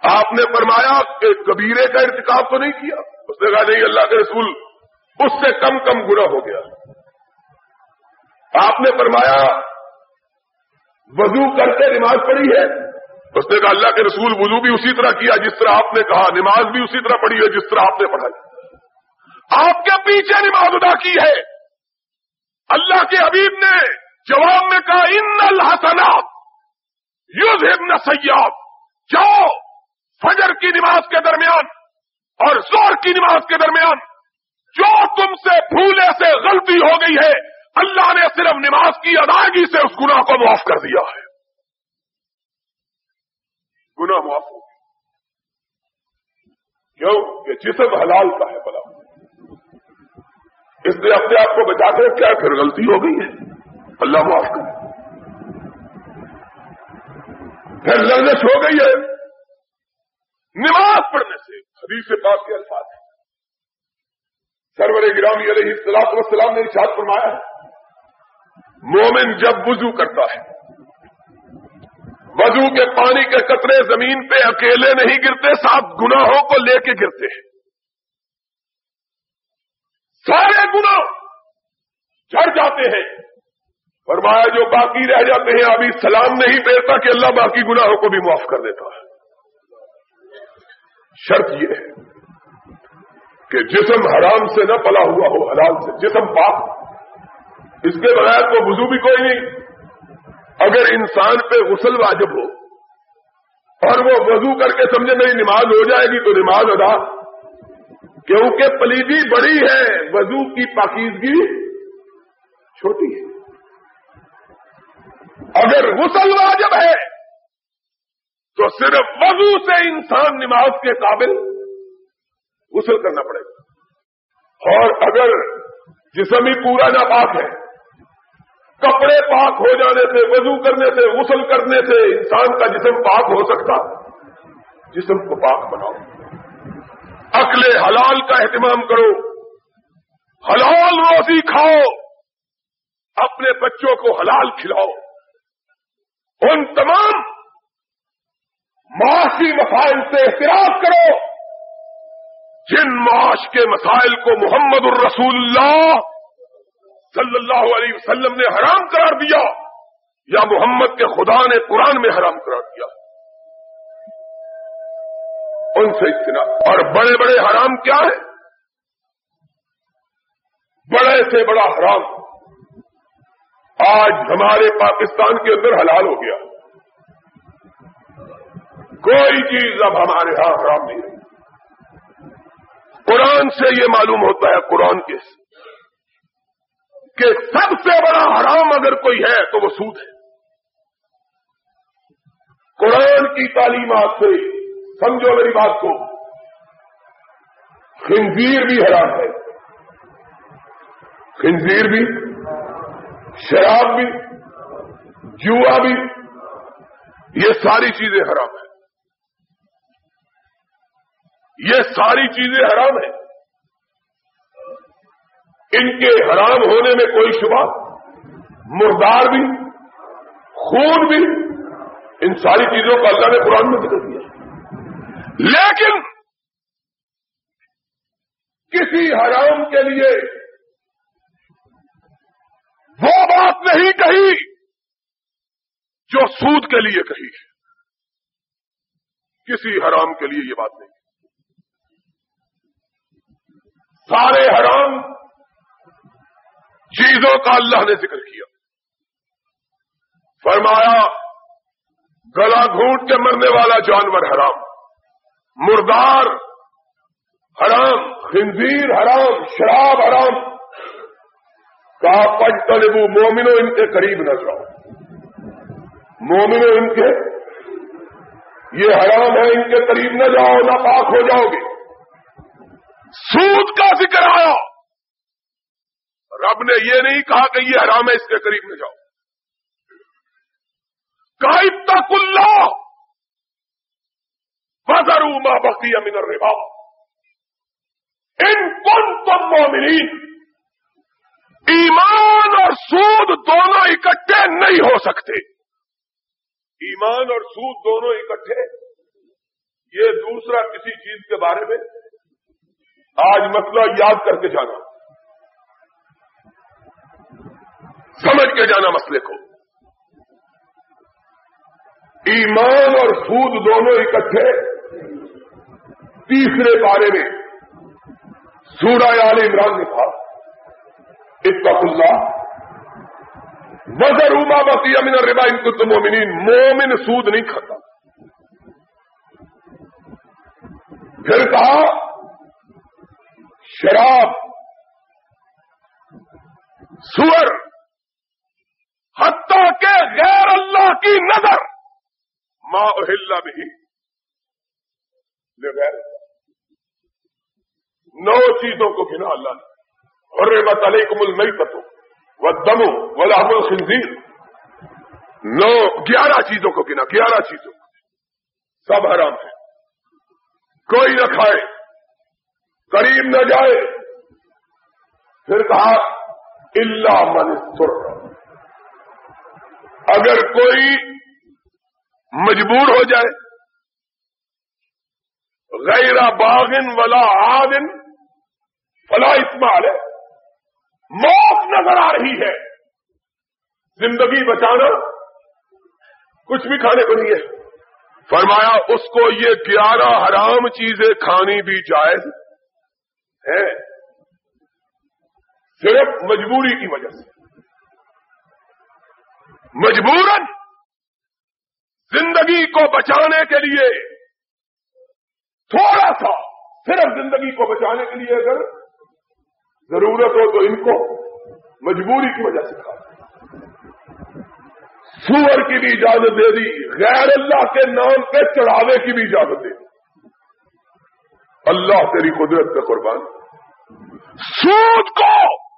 آپ نے فرمایا کہ کبیرے کا ارتکاب تو نہیں کیا۔ اس نے کہا، نہیں، اللہ کے رسول، اس سے کم کم گنا ہو گیا۔ آپ نے فرمایا، وضو کر کے نماز پڑھی ہے۔ اس نے کہا اللہ کے رسول وضو بھی اسی طرح کیا، جس طرح آپ نے کہا، نماز بھی اسی طرح پڑھی ہے، جس طرح آپ نے پڑھائی۔ آپ کے پیچھے نماز ادا کی ہے۔ اللہ کے حبیب نے جواب میں کہا، ان الحسنات یوز ابن سیاد جاؤ، فجر کی نماز کے درمیان اور زور کی نماز کے درمیان جو تم سے پھولے سے غلطی ہو گئی ہے، اللہ نے صرف نماز کی ادائیگی سے اس گناہ کو معاف کر دیا ہے۔ گناہ معاف ہو کیوں کہ جسم حلال کا ہے بلا اس نے اپنے آپ کو بچا کر کیا پھر غلطی ہو گئی ہے۔ اللہ معاف کرے۔ پھر لرزش ہو گئی ہے۔ نماز پڑھنے سے حدیث پاک کے الفاظ ہے سرور گرامی علیہ السلاط وسلام نے ارشاد فرمایا مومن جب وضو کرتا ہے وضو کے پانی کے قطرے زمین پہ اکیلے نہیں گرتے ساتھ گناہوں کو لے کے گرتے ہیں۔ سارے گنا جھڑ جاتے ہیں۔ فرمایا، جو باقی رہ جاتے ہیں، ابھی سلام نہیں دیتا کہ اللہ باقی گناہوں کو بھی معاف کر دیتا ہے۔ شرط یہ ہے کہ جسم حرام سے نہ پلا ہوا ہو، حلال سے۔ جسم پاک۔ اس کے بغیر تو وضو بھی کوئی نہیں۔ اگر انسان پہ غسل واجب اور وہ وضو کر کے سمجھے میری نماز ہو جائے گی تو نماز ادا۔ کیونکہ پلیدی بڑی ہے، وضو کی پاکیزگی چھوٹی ہے۔ اگر غسل واجب ہے، تو صرف وضو سے انسان نماز کے قابل غسل کرنا پڑے گا۔ اور اگر جسم ہی پورا ناپاک ہے کپڑے پاک ہو جانے سے، وضو کرنے سے، غسل کرنے سے انسان کا جسم پاک ہو سکتا۔ جسم کو پاک بناؤ۔ عقل حلال کا اہتمام کرو۔ حلال روزی کھاؤ۔ اپنے بچوں کو حلال کھلاؤ۔ ان تمام معاشی مسائل سے احتراج کرو۔ جن معاش کے مسائل کو محمد الرسول اللہ صلی اللہ علیہ وسلم نے حرام قرار دیا یا محمد کے خدا نے قرآن میں حرام قرار دیا؟ ان سے اجتناب اور بڑے بڑے حرام کیا ہیں؟ بڑے سے بڑا حرام۔ آج ہمارے پاکستان کے اندر حلال ہو گیا۔ کوئی چیز اب ہمارے ہاں حرام نہیں ہے قرآن سے یہ معلوم ہوتا ہے، قرآن کے کہ سب سے بڑا حرام اگر کوئی ہے تو وہ سود ہے۔ قرآن کی تعلیمات سے سمجھو میری بات کو، خنزیر بھی حرام ہے۔ خنزیر بھی، شراب بھی، جوا بھی، یہ ساری چیزیں حرام ہیں۔ یہ ساری چیزیں حرام ہیں۔ ان کے حرام ہونے میں کوئی شبہ، مردار بھی، خون بھی، ان ساری چیزوں کا اللہ نے قرآن میں ذکر دیا لیکن کسی حرام کے لیے وہ بات نہیں کہی جو سود کے لیے کہی۔ کسی حرام کے لیے یہ بات نہیں۔ سارے حرام چیزوں کا اللہ نے ذکر کیا۔ فرمایا، گلا گھونٹ کے مرنے والا جانور حرام، مردار حرام، خنزیر حرام، شراب حرام۔ کہا پج طلبو مومنو ان کے قریب نہ جاؤ۔ مومنو ان کے، یہ حرام ہے، ان کے قریب نہ جاؤ نہ پاک ہو جاؤ گے۔ سود کا ذکر آیا۔ رب نے یہ نہیں کہا کہ یہ حرام ہے، اس کے قریب نہ جاؤ۔ تک اللہ۔ بزرو ماں بقی امین الربا۔ ان کن تم مومنین۔ ایمان اور سود دونوں اکٹھے نہیں ہو سکتے۔ ایمان اور سود دونوں اکٹھے۔ یہ دوسرا کسی چیز کے بارے میں آج مسئلہ یاد کر کے جانا۔ سمجھ کے جانا مسئلے کو۔ ایمان اور سود دونوں اکٹھے۔ تیسرے بارے میں سورہ آل عمران نے کہا اتق اللہ۔ نظر اما بسی امین ربا ان کو مومنین مومن سود نہیں کھاتا۔ پھر کہا، شراب، سور۔ حتیٰ کے غیر اللہ کی نظر ماں اہل بھی غیر نو چیزوں کو گنا اللہ نے. حرمت علیکم المیتت والدم ولحم الخنزیر. نو گیارہ چیزوں کو گنا گیارہ چیزوں کو. سب حرام ہے کوئی نہ کھائے، قریب نہ جائے. پھر کہا اللہ من سر اگر کوئی مجبور ہو جائے، غیر باغن ولا آدن فلا اسمال ہے موت نظر آ رہی ہے۔ زندگی بچانا کچھ بھی کھانے کو نہیں ہے۔ فرمایا، اس کو یہ گیارہ حرام چیزیں کھانی بھی جائز ہے صرف مجبوری کی وجہ سے۔ مجبوراً زندگی کو بچانے کے لیے، تھوڑا سا صرف زندگی کو بچانے کے لیے اگر ضرورت ہو تو ان کو مجبوری کی وجہ سے کھا۔ سور کی بھی اجازت دے دی، غیر اللہ کے نام پہ چڑھاوے کی بھی اجازت دے دی۔ اللہ تیری قدرت پہ قربان۔ سود کو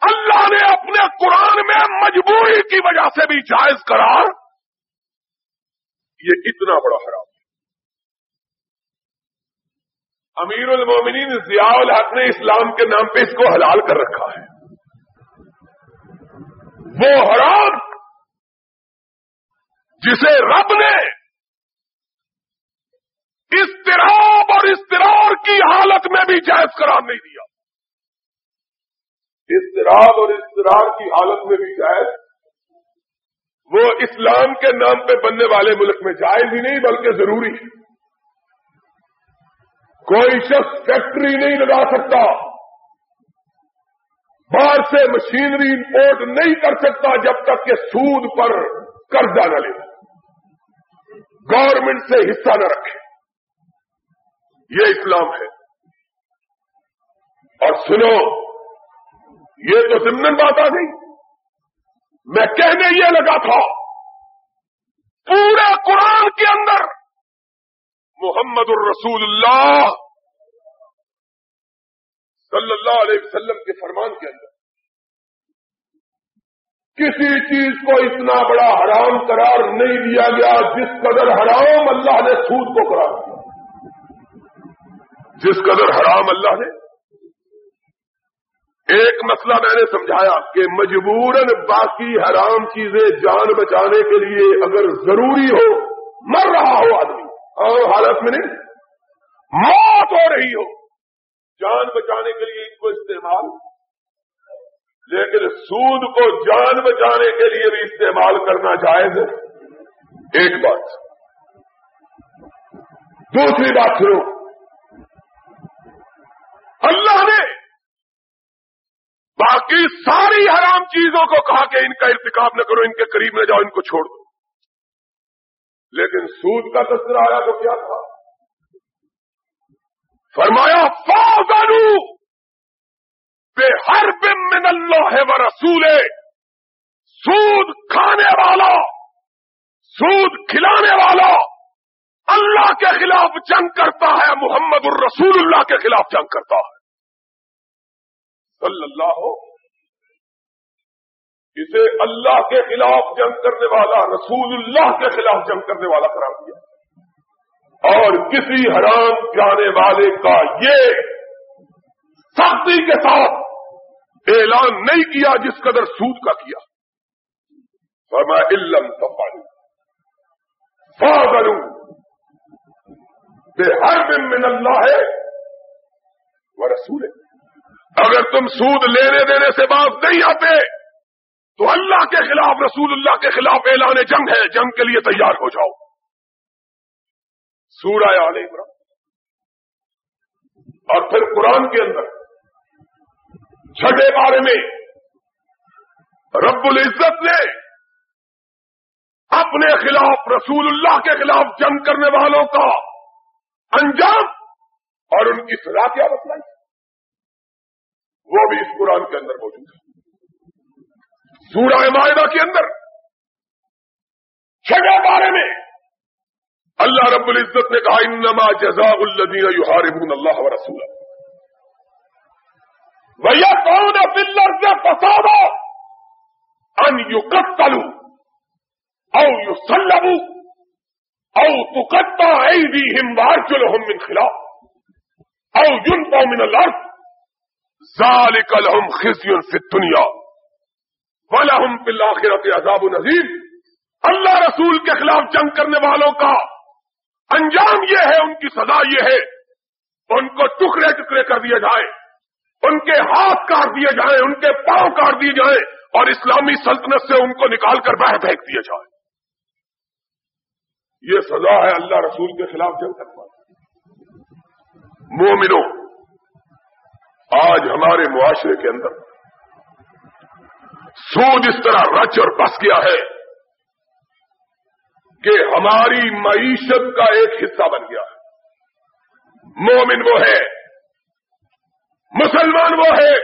اللہ نے اپنے قرآن میں مجبوری کی وجہ سے بھی جائز قرار، یہ اتنا بڑا حرام امیر المومنین ضیاء الحق نے اسلام کے نام پہ اس کو حلال کر رکھا ہے۔ وہ حرام جسے رب نے استراب اور استرار کی حالت میں بھی جائز قرار نہیں دیا۔ استراب اور استرار کی حالت میں بھی جائز، وہ اسلام کے نام پہ بننے والے ملک میں جائز ہی نہیں، بلکہ ضروری کوئی شخص فیکٹری نہیں لگا سکتا، باہر سے مشینری امپورٹ نہیں کر سکتا جب تک کہ سود پر قرضہ نہ لے۔ گورنمنٹ سے حصہ نہ رکھے۔ یہ اسلام ہے۔ اور سنو یہ تو ضمن بات آ گئی، میں کہنے یہ لگا تھا، پورے قرآن کے اندر محمد الرسول اللہ صلی اللہ علیہ وسلم کے فرمان کے اندر۔ کسی چیز کو اتنا بڑا حرام قرار نہیں دیا گیا جس قدر حرام اللہ نے سود کو قرار دیا۔ جس قدر حرام اللہ نے ایک مسئلہ میں نے سمجھایا کہ مجبوراً باقی حرام چیزیں جان بچانے کے لیے اگر ضروری ہو، مر رہا ہو آدمی۔ اور حالت میں نہیں، موت ہو رہی ہو۔ جان بچانے کے لیے ان کو استعمال، لیکن سود کو جان بچانے کے لیے بھی استعمال کرنا جائز ہے۔ ایک بات۔ دوسری بات سنو۔ اللہ نے باقی ساری حرام چیزوں کو کہا کہ ان کا ارتکاب نہ کرو، ان کے قریب نہ جاؤ، ان کو چھوڑ دو۔ لیکن سود کا تذکرہ آیا تو کیا تھا؟ فرمایا فاضلو بے ہر بم من اللہ و رسول سود کھانے والا، سود کھلانے والا اللہ کے خلاف جنگ کرتا ہے، محمد الرسول اللہ کے خلاف جنگ کرتا ہے۔ صلی اللہ ہو، اسے اللہ کے خلاف جنگ کرنے والا، رسول اللہ کے خلاف جنگ کرنے والا قرار دیا۔ اور کسی حرام جانے والے کا یہ سختی کے ساتھ اعلان نہیں کیا جس قدر سود کا کیا۔ فرما علم تفالی فاضلو بے ہر دن من اللہ ہے، وہ رسول ہے۔ اگر تم سود لینے دینے سے بات نہیں آتے، تو اللہ کے خلاف، رسول اللہ کے خلاف اعلان جنگ ہے، جنگ کے لیے تیار ہو جاؤ۔ سورہ عال عمران۔ اور پھر قرآن کے اندر چھٹے بارے میں رب العزت نے اپنے خلاف، رسول اللہ کے خلاف جنگ کرنے والوں کا انجام اور ان کی سزا کیا بتلائی۔ وہ بھی اس قرآن کے اندر موجود ہے۔ سورہ معاہدہ کے اندر۔ چھٹے بارے میں۔ اللہ رب العزت نے کہا، انما جزاء الذین یحاربون اللہ و رسول بھیا کون پلر سے فسادا ان یو کتلو او یو سلبو او تو کتا ای بھی چلو من خلاف او یون من الارض۔ ذالک لهم خزی فی الدنیا ہم پلاخرت عذاب نظیر اللہ رسول کے خلاف جنگ کرنے والوں کا انجام یہ ہے، ان کی سزا یہ ہے۔ ان کو ٹکڑے ٹکڑے کر دیے جائیں، ان کے ہاتھ کاٹ دیے جائیں، ان کے پاؤں کاٹ دیے جائیں اور اسلامی سلطنت سے ان کو نکال کر باہر پھینک دیے جائیں۔ یہ سزا ہے اللہ رسول کے خلاف جنگ کرنے والے مومنوں آج ہمارے معاشرے کے اندر سود اس طرح رچ اور بس گیا ہے کہ ہماری معیشت کا ایک حصہ بن گیا ہے۔ مومن وہ ہے، مسلمان وہ ہے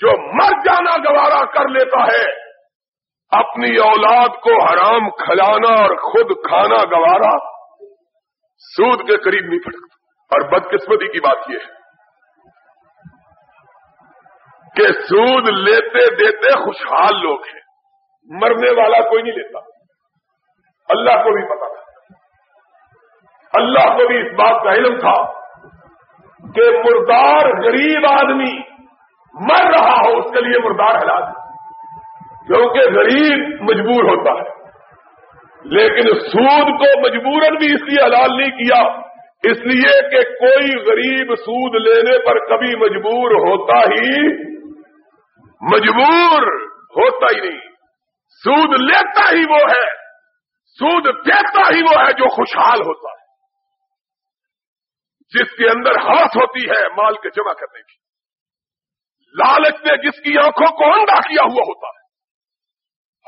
جو مر جانا گوارا کر لیتا ہے، اپنی اولاد کو حرام کھلانا اور خود کھانا گوارا سود کے قریب نہیں پڑتا اور بدقسمتی کی بات یہ ہے۔ کہ سود لیتے دیتے خوشحال لوگ ہیں۔ مرنے والا کوئی نہیں لیتا۔ اللہ کو بھی پتا تھا۔ اللہ کو بھی اس بات کا علم تھا کہ مردار غریب آدمی مر رہا ہو، اس کے لیے مردار حالات کیونکہ غریب مجبور ہوتا ہے۔ لیکن سود کو مجبوراً بھی اس لیے حلال نہیں کیا۔ اس لیے کہ کوئی غریب سود لینے پر کبھی مجبور ہوتا ہی مجبور ہوتا ہی نہیں۔ سود لیتا ہی وہ ہے، سود دیتا ہی وہ ہے جو خوشحال ہوتا ہے۔ جس کے اندر ہاس ہوتی ہے، مال کے جمع کرنے کی۔ لالچ نے جس کی آنکھوں کو انڈا کیا ہوا ہوتا ہے۔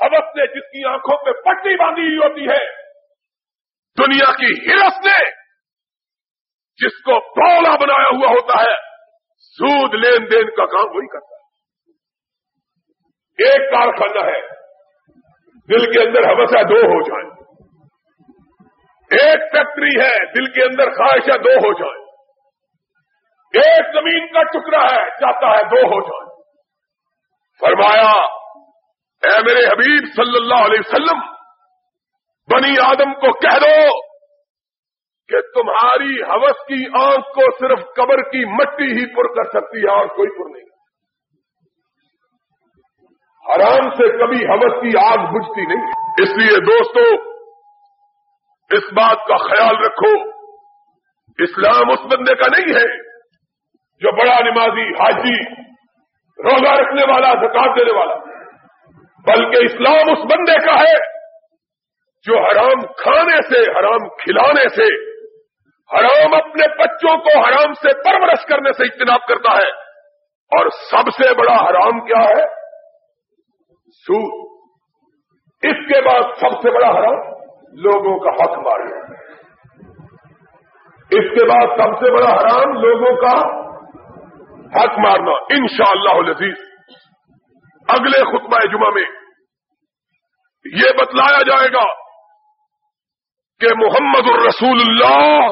حوث نے جس کی آنکھوں پہ پٹی باندھی ہوئی ہوتی ہے۔ دنیا کی ہرس نے جس کو پولا بنایا ہوا ہوتا ہے۔ سود لین دین کا کام وہی کرتا ہے۔ ایک کارخانہ ہے۔ دل کے اندر حوث ہے دو ہو جائیں۔ ایک فیکٹری ہے، دل کے اندر خواہشیں دو ہو جائیں۔ ایک زمین کا ٹکڑا ہے، چاہتا ہے دو ہو جائیں۔ فرمایا، اے میرے حبیب صلی اللہ علیہ وسلم، بنی آدم کو کہہ دو کہ تمہاری حوث کی آنکھ کو صرف قبر کی مٹی ہی پر کر سکتی ہے اور کوئی پر نہیں۔ حرام سے کبھی حوث کی آگ بجھتی نہیں۔ اس لیے دوستوں اس بات کا خیال رکھو۔ اسلام اس بندے کا نہیں ہے جو بڑا نمازی، حاجی، روزہ رکھنے والا، زکات دینے والا۔ بلکہ اسلام اس بندے کا ہے جو حرام کھانے سے، حرام کھلانے سے، حرام اپنے بچوں کو حرام سے پرورش کرنے سے اجتناب کرتا ہے۔ اور سب سے بڑا حرام کیا ہے؟ سود اس کے بعد سب سے بڑا حرام لوگوں کا حق مارنا اس کے بعد سب سے بڑا حرام لوگوں کا حق مارنا۔ ان شاء اللہ اگلے خطبہ جمعہ میں یہ بتلایا جائے گا کہ محمد الرسول اللہ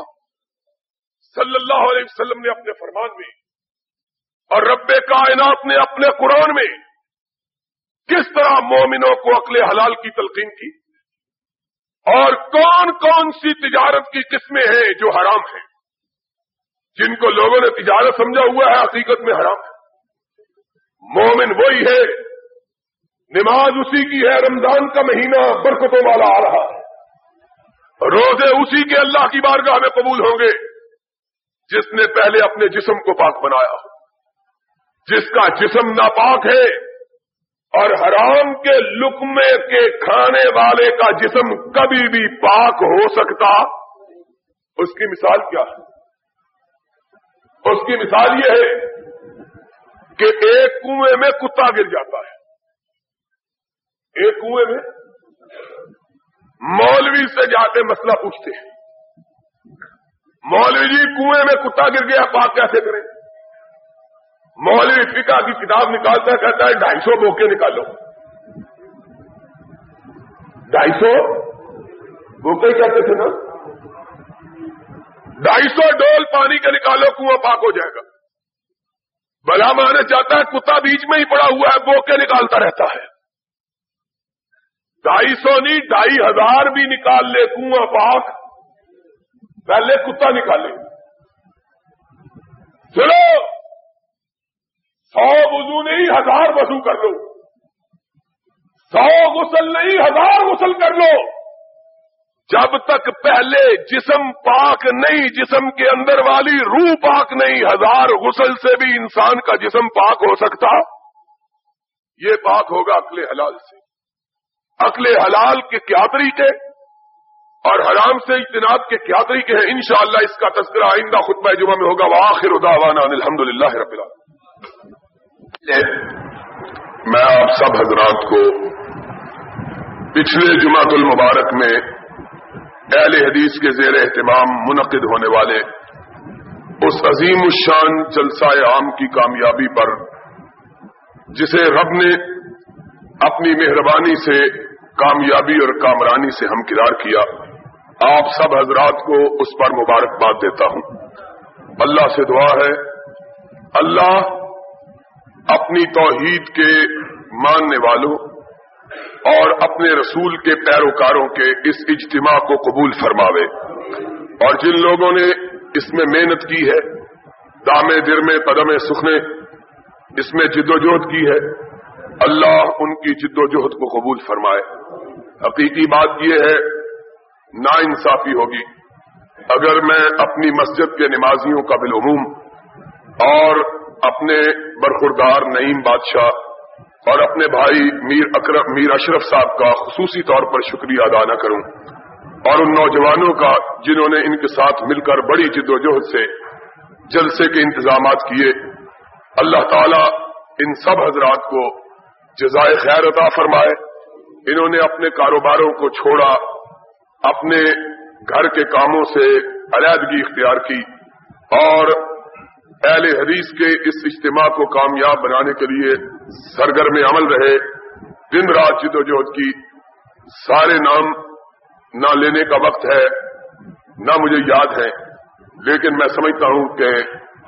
صلی اللہ علیہ وسلم نے اپنے فرمان میں اور رب کائنات نے اپنے قرآن میں کس طرح مومنوں کو عقل حلال کی تلقین کی اور کون کون سی تجارت کی قسمیں ہیں جو حرام ہیں؟ جن کو لوگوں نے تجارت سمجھا ہوا ہے، حقیقت میں حرام ہے۔ مومن وہی ہے، نماز اسی کی ہے، رمضان کا مہینہ برکتوں والا آ رہا ہے۔ روزے اسی کے اللہ کی بارگاہ میں قبول ہوں گے، جس نے پہلے اپنے جسم کو پاک بنایا ہو۔ جس کا جسم ناپاک ہے اور حرام کے لکمے کے کھانے والے کا جسم کبھی بھی پاک ہو سکتا۔ اس کی مثال کیا ہے؟ اس کی مثال یہ ہے کہ ایک کنویں میں کتا گر جاتا ہے۔ ایک کنویں میں مولوی سے جاتے مسئلہ پوچھتے ہیں۔ مولوی جی کنویں میں کتا گر گیا پاک کیسے کریں؟ مولوی فقہ کی کتاب نکالتا ہے، کہتا ہے ڈھائی سو بوکے نکالو۔ ڈھائی سو بوکے کہتے تھے نا؟ ڈھائی سو ڈول پانی کے نکالو، کنواں پاک ہو جائے گا۔ بلا مانے چاہتا ہے کتا بیچ میں ہی پڑا ہوا ہے بوکے نکالتا رہتا ہے۔ ڈھائی سو نہیں، ڈھائی ہزار بھی نکال لے، کنواں پاک۔ پہلے کتا نکالے۔ چلو! سو وضو نہیں، ہزار وضو کر لو۔ سو غسل نہیں، ہزار غسل کر لو۔ جب تک پہلے جسم پاک نہیں، جسم کے اندر والی روح پاک نہیں، ہزار غسل سے بھی انسان کا جسم پاک ہو سکتا، یہ پاک ہوگا اکلے حلال سے۔ اکلے حلال کے کیا طریقے؟ اور حرام سے اجتناب کے کیا طریقے ہیں؟ انشاءاللہ اس کا تذکرہ آئندہ خطبہ جمعہ میں ہوگا۔ واخر اداوانا الحمد للہ رب العالمین۔ میں آپ سب حضرات کو پچھلے جمعہ المبارک میں اہل حدیث کے زیر اہتمام منعقد ہونے والے اس عظیم الشان جلسہ عام کی کامیابی پر، جسے رب نے اپنی مہربانی سے، کامیابی اور کامرانی سے ہمکرار کیا، آپ سب حضرات کو اس پر مبارکباد دیتا ہوں۔ اللہ سے دعا ہے، اللہ اپنی توحید کے ماننے والوں اور اپنے رسول کے پیروکاروں کے اس اجتماع کو قبول فرماوے۔ اور جن لوگوں نے اس میں محنت کی ہے، دامے، درمے قدم سکھنے اس میں جد و جہد کی ہے، اللہ ان کی جد و جہد کو قبول فرمائے۔ حقیقی بات یہ ہے نا انصافی ہوگی۔ اگر میں اپنی مسجد کے نمازیوں کا بالعموم اور اپنے برخوردار نعیم بادشاہ اور اپنے بھائی میر اکرم میر اشرف صاحب کا خصوصی طور پر شکریہ ادا نہ کروں اور ان نوجوانوں کا جنہوں نے ان کے ساتھ مل کر بڑی جد و جہد سے جلسے کے انتظامات کیے، اللہ تعالی ان سب حضرات کو جزائے خیر عطا فرمائے۔ انہوں نے اپنے کاروباروں کو چھوڑا، اپنے گھر کے کاموں سے علیحدگی اختیار کی اور اہل حدیث کے اس اجتماع کو کامیاب بنانے کے لیے سرگرم عمل رہے، دن رات جد و جہد کی، سارے نام نہ لینے کا وقت ہے، نہ مجھے یاد ہے، لیکن میں سمجھتا ہوں کہ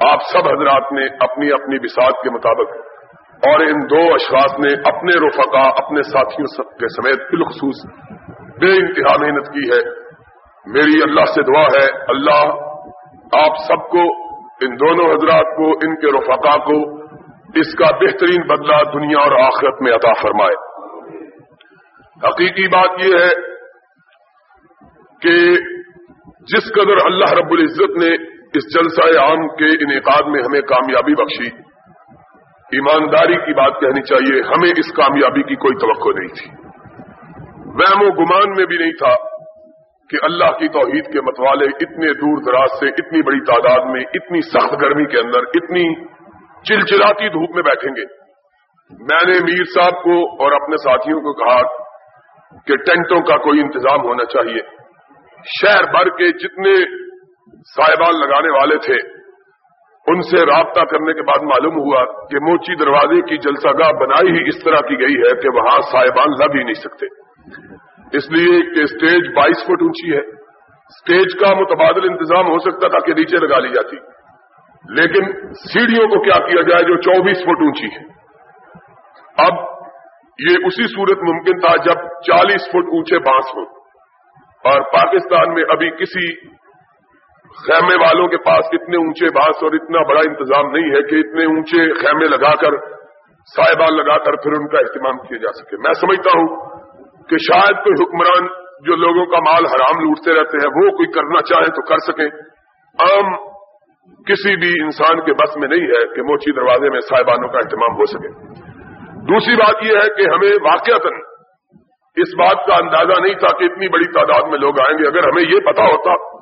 آپ سب حضرات نے اپنی اپنی بساط کے مطابق اور ان دو اشخاص نے اپنے رفقا، اپنے ساتھیوں کے سمیت بالخصوص بے انتہا محنت کی ہے۔ میری اللہ سے دعا ہے، اللہ آپ سب کو ان دونوں حضرات کو، ان کے رفقا کو اس کا بہترین بدلہ دنیا اور آخرت میں عطا فرمائے۔ حقیقی بات یہ ہے کہ جس قدر اللہ رب العزت نے اس جلسہ عام کے انعقاد میں ہمیں کامیابی بخشی، ایمانداری کی بات کہنی چاہیے، ہمیں اس کامیابی کی کوئی توقع نہیں تھی۔ وہم و گمان میں بھی نہیں تھا۔ کہ اللہ کی توحید کے متوالے اتنے دور دراز سے، اتنی بڑی تعداد میں، اتنی سخت گرمی کے اندر، اتنی چلچلاتی دھوپ میں بیٹھیں گے۔ میں نے میر صاحب کو اور اپنے ساتھیوں کو کہا کہ ٹینٹوں کا کوئی انتظام ہونا چاہیے۔ شہر بھر کے جتنے صاحبان لگانے والے تھے، ان سے رابطہ کرنے کے بعد معلوم ہوا کہ موچی دروازے کی جلسہ گاہ بنائی ہی اس طرح کی گئی ہے کہ وہاں صاحبان لگ ہی نہیں سکتے۔ اس لیے کہ اسٹیج بائیس فٹ اونچی ہے۔ اسٹیج کا متبادل انتظام ہو سکتا تھا کہ نیچے لگا لی جاتی۔ لیکن سیڑھیوں کو کیا کیا جائے جو چوبیس فٹ اونچی ہے؟ اب یہ اسی صورت ممکن تھا جب چالیس فٹ اونچے بانس ہوں۔ اور پاکستان میں ابھی کسی خیمے والوں کے پاس اتنے اونچے بانس اور اتنا بڑا انتظام نہیں ہے کہ اتنے اونچے خیمے لگا کر صاحبان لگا کر پھر ان کا اہتمام کیا جا سکے۔ میں سمجھتا ہوں کہ شاید کوئی حکمران جو لوگوں کا مال حرام لوٹتے رہتے ہیں وہ کوئی کرنا چاہیں تو کر سکیں۔ عام کسی بھی انسان کے بس میں نہیں ہے کہ موچی دروازے میں صاحبانوں کا اہتمام ہو سکے۔ دوسری بات یہ ہے کہ ہمیں واقعات اس بات کا اندازہ نہیں تھا کہ اتنی بڑی تعداد میں لوگ آئیں گے۔ اگر ہمیں یہ پتا ہوتا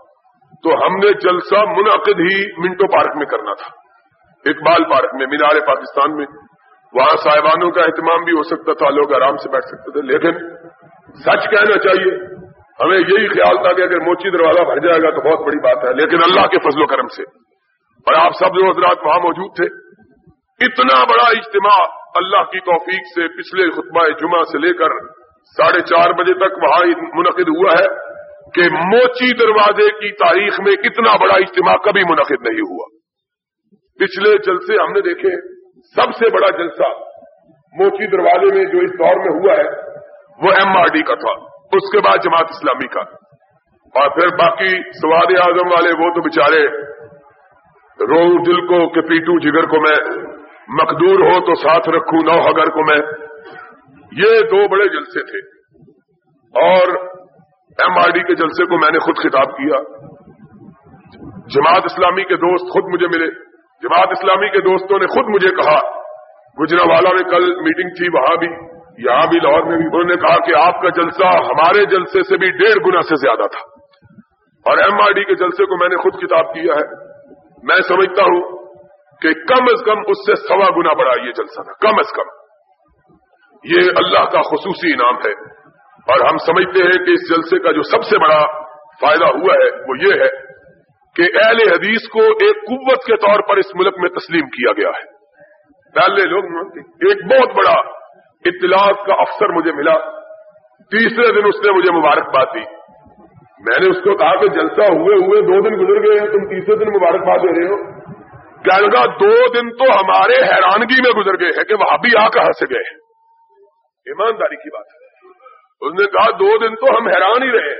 تو ہم نے جلسہ منعقد ہی منٹو پارک میں کرنا تھا۔ اقبال پارک میں، مینار پاکستان میں۔ وہاں صاحبانوں کا اہتمام بھی ہو سکتا تھا، لوگ آرام سے بیٹھ سکتے تھے، لیکن سچ کہنا چاہیے۔ ہمیں یہی خیال تھا کہ اگر موچی دروازہ بھر جائے گا تو بہت بڑی بات ہے، لیکن اللہ کے فضل و کرم سے۔ اور آپ سب جو حضرات وہاں موجود تھے، اتنا بڑا اجتماع اللہ کی توفیق سے پچھلے خطبہ جمعہ سے لے کر ساڑھے چار بجے تک وہاں منعقد ہوا ہے کہ موچی دروازے کی تاریخ میں اتنا بڑا اجتماع کبھی منعقد نہیں ہوا۔ پچھلے جلسے ہم نے دیکھے، سب سے بڑا جلسہ موچی دروازے میں جو اس دور میں ہوا ہے وہ ایم آر ڈی کا تھا، اس کے بعد جماعت اسلامی کا۔ اور پھر باقی سواد اعظم والے وہ تو بےچارے رو دل کو کہ پیٹو جگر کو میں مقدور ہو تو ساتھ رکھوں، نو ہگر کو میں۔ یہ دو بڑے جلسے تھے۔ اور ایم آر ڈی کے جلسے کو میں نے خود خطاب کیا۔ جماعت اسلامی کے دوست خود مجھے ملے۔ جماعت اسلامی کے دوستوں نے خود مجھے کہا۔ گجرا والا میں کل میٹنگ تھی، وہاں بھی۔ یہاں بھی لاہور میں بھی انہوں نے کہا کہ آپ کا جلسہ ہمارے جلسے سے بھی ڈیڑھ گنا سے زیادہ تھا۔ اور ایم آر ڈی کے جلسے کو میں نے خود خطاب کیا ہے۔ میں سمجھتا ہوں کہ کم از کم اس سے سوا گنا بڑا یہ جلسہ تھا۔ کم از کم۔ یہ اللہ کا خصوصی انعام ہے۔ اور ہم سمجھتے ہیں کہ اس جلسے کا جو سب سے بڑا فائدہ ہوا ہے وہ یہ ہے کہ اہل حدیث کو ایک قوت کے طور پر اس ملک میں تسلیم کیا گیا ہے۔ پہلے لوگ ایک بہت بڑا اطلاعات کا افسر مجھے ملا۔ تیسرے دن اس نے مجھے مبارکباد دی۔ میں نے اس کو کہا کہ جلسہ ہوئے ہوئے دو دن گزر گئے ہیں، تم تیسرے دن مبارکباد دے رہے ہو۔ کیا لگا، دو دن تو ہمارے حیرانگی میں گزر گئے ہیں کہ وہاں بھی آ کہاں سے گئے ایمانداری کی بات ہے۔ اس نے کہا، دو دن تو ہم حیران ہی رہے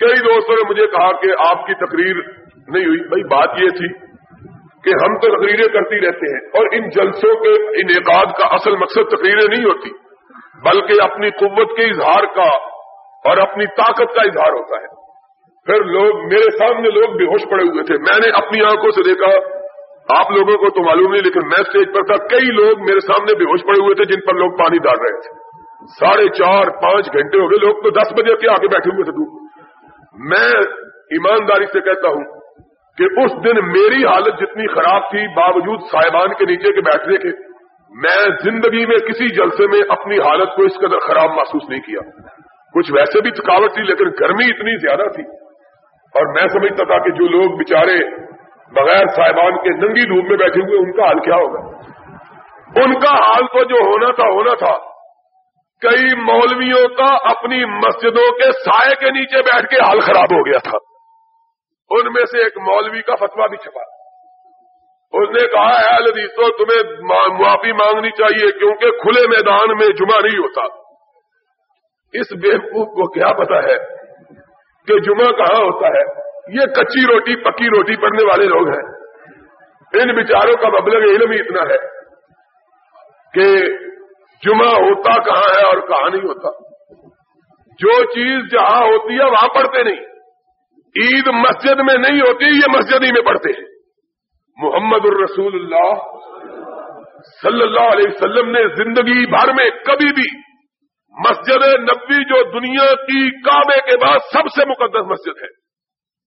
کئی دوستوں نے مجھے کہا کہ آپ کی تقریر نہیں ہوئی۔ بھائی، بات یہ تھی کہ ہم تو تقریریں کرتی رہتے ہیں اور ان جلسوں کے انعقاد کا اصل مقصد تقریریں نہیں ہوتی، بلکہ اپنی قوت کے اظہار کا اور اپنی طاقت کا اظہار ہوتا ہے۔ پھر لوگ، میرے سامنے لوگ بے ہوش پڑے ہوئے تھے۔ میں نے اپنی آنکھوں سے دیکھا، آپ لوگوں کو تو معلوم نہیں، لیکن میں اسٹیج پر تھا۔ کئی لوگ میرے سامنے بے ہوش پڑے ہوئے تھے، جن پر لوگ پانی ڈال رہے تھے۔ ساڑھے چار، پانچ گھنٹے ہو گئے، لوگ تو دس بجے کے آگے بیٹھے ہوئے تھے۔ میں ایمانداری سے کہتا ہوں کہ اس دن میری حالت جتنی خراب تھی، باوجود صاحبان کے نیچے کے بیٹھنے کے، میں زندگی میں کسی جلسے میں اپنی حالت کو اس قدر خراب محسوس نہیں کیا۔ کچھ ویسے بھی تھکاوٹ تھی، لیکن گرمی اتنی زیادہ تھی۔ اور میں سمجھتا تھا کہ جو لوگ بےچارے بغیر صاحبان کے ننگی دھوپ میں بیٹھے ہوئے، ان کا حال کیا ہوگا؟ ان کا حال تو جو ہونا تھا ہونا تھا۔ کئی مولویوں کا اپنی مسجدوں کے سائے کے نیچے بیٹھ کے حال خراب ہو گیا تھا۔ ان میں سے ایک مولوی کا فتوا بھی چھپا۔ اس نے کہا ہے الدیسو تمہیں معافی مانگنی چاہیے کیونکہ کھلے میدان میں جمعہ نہیں ہوتا۔ اس بیوقوف کو کیا پتا ہے کہ جمعہ کہاں ہوتا ہے؟ یہ کچی روٹی، پکی روٹی پڑنے والے لوگ ہیں۔ ان بچاروں کا مبلغ علم ہی اتنا ہے کہ جمعہ ہوتا کہاں ہے اور کہاں نہیں ہوتا۔ جو چیز جہاں ہوتی ہے، وہاں پڑھتے نہیں۔ عید مسجد میں نہیں ہوتی، یہ مسجد ہی میں پڑھتے ہیں۔ محمد الرسول اللہ صلی اللہ علیہ وسلم نے زندگی بھر میں کبھی بھی مسجد نبی جو دنیا کی کعبے کے بعد سب سے مقدس مسجد ہے۔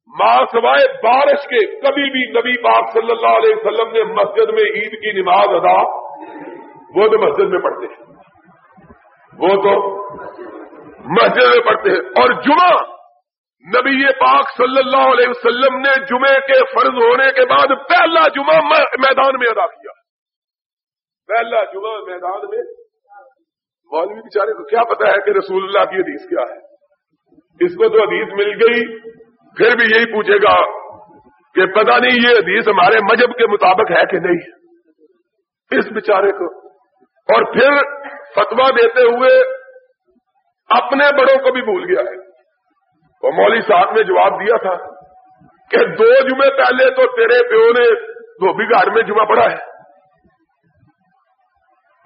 ماں سوائے بارش کے کبھی بھی نبی پاک صلی اللہ علیہ وسلم نے مسجد میں عید کی نماز ادا، وہ تو مسجد میں پڑھتے ہیں۔ وہ تو مسجد میں پڑھتے ہیں۔ اور جمعہ نبی پاک صلی اللہ علیہ وسلم نے جمعے کے فرض ہونے کے بعد پہلا جمعہ میدان میں ادا کیا۔ پہلا جمعہ میدان میں مولوی بیچارے کو کیا پتا ہے کہ رسول اللہ کی حدیث کیا ہے؟ اس کو تو حدیث مل گئی، پھر بھی یہی پوچھے گا کہ پتہ نہیں یہ حدیث ہمارے مذہب کے مطابق ہے کہ نہیں۔ اس بیچارے کو۔ اور پھر فتوا دیتے ہوئے اپنے بڑوں کو بھی بھول گیا ہے۔ تو مولوی صاحب نے جواب دیا تھا کہ دو جمعے پہلے تو تیرے پیو نے دھوبی گھر میں جمعہ پڑا ہے۔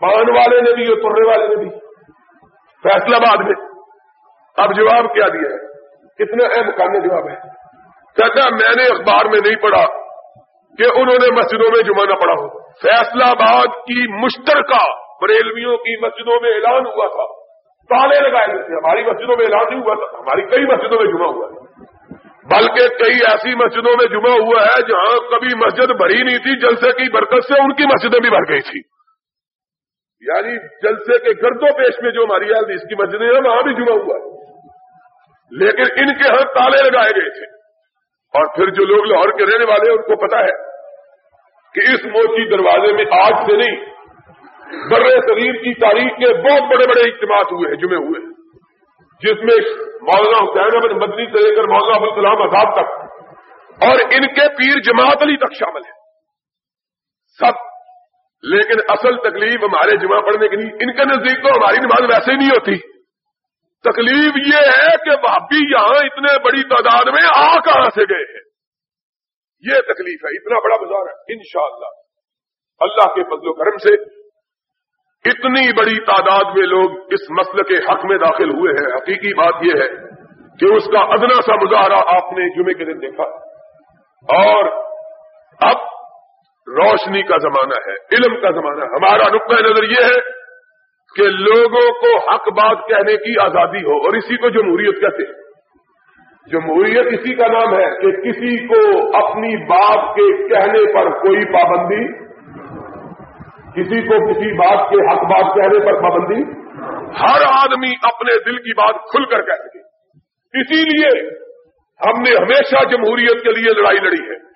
پان والے نے بھی اور ترنے والے نے بھی۔ فیصلہ باد میں۔ اب جواب کیا دیا ہے؟ کتنا اہم کام جواب ہے کہتا میں نے اخبار میں نہیں پڑھا کہ انہوں نے مسجدوں میں جمعہ نہ پڑھا ہو۔ فیصلہ آباد کی مشترکہ بریلویوں کی مسجدوں میں اعلان ہوا تھا۔ تالے لگائے گئے تھے۔ ہماری مسجدوں میں اعلان نہیں ہوا تھا۔ ہماری کئی مسجدوں میں جمعہ ہوا ہے۔ بلکہ کئی ایسی مسجدوں میں جمعہ ہوا ہے جہاں کبھی مسجد بھری نہیں تھی، جلسے کی برکت سے ان کی مسجدیں بھی بھر گئی تھی یعنی جلسے کے گردوں پیش میں جو ہماری اس کی مسجدیں ہیں، وہاں بھی جمعہ ہوا ہے۔ لیکن ان کے ہاں تالے لگائے گئے تھے۔ اور پھر جو لوگ لاہور کے رہنے والے ہیں، ان کو پتا ہے کہ اس موچی دروازے میں آج سے نہیں بر صغیر کی تاریخ کے بہت بڑے بڑے اجتماع ہوئے ہیں، جمعے ہوئے جس میں مولانا حسین احمد مدنی سے لے کر مولانا ابوالکلام آزاد تک اور ان کے پیر جماعت علی تک شامل ہیں۔ سب۔ لیکن اصل تکلیف ہمارے جمعہ پڑھنے کی نہیں، ان کے نزدیک تو ہماری نماز ویسے ہی نہیں ہوتی۔ تکلیف یہ ہے کہ بھابی یہاں اتنے بڑی تعداد میں آ کہاں سے گئے ہیں؟ یہ تکلیف ہے، اتنا بڑا بازار ہے، انشاءاللہ۔ اللہ کے فضل و کرم سے اتنی بڑی تعداد میں لوگ اس مسئلے کے حق میں داخل ہوئے ہیں۔ حقیقی بات یہ ہے کہ اس کا ادنا سا مظاہرہ آپ نے جمعے کے دن دیکھا۔ اور اب روشنی کا زمانہ ہے، علم کا زمانہ ہے۔ ہمارا نقطۂ نظر یہ ہے کہ لوگوں کو حق بات کہنے کی آزادی ہو، اور اسی کو جمہوریت کہتے ہیں۔ جمہوریت اسی کا نام ہے کہ کسی کو اپنی بات کے کہنے پر کوئی پابندی کسی کو کسی بات کے حق بات کہنے پر پابندی ہر آدمی اپنے دل کی بات کھل کر کہہ سکے۔ اسی لیے ہم نے ہمیشہ جمہوریت کے لیے لڑائی لڑی ہے۔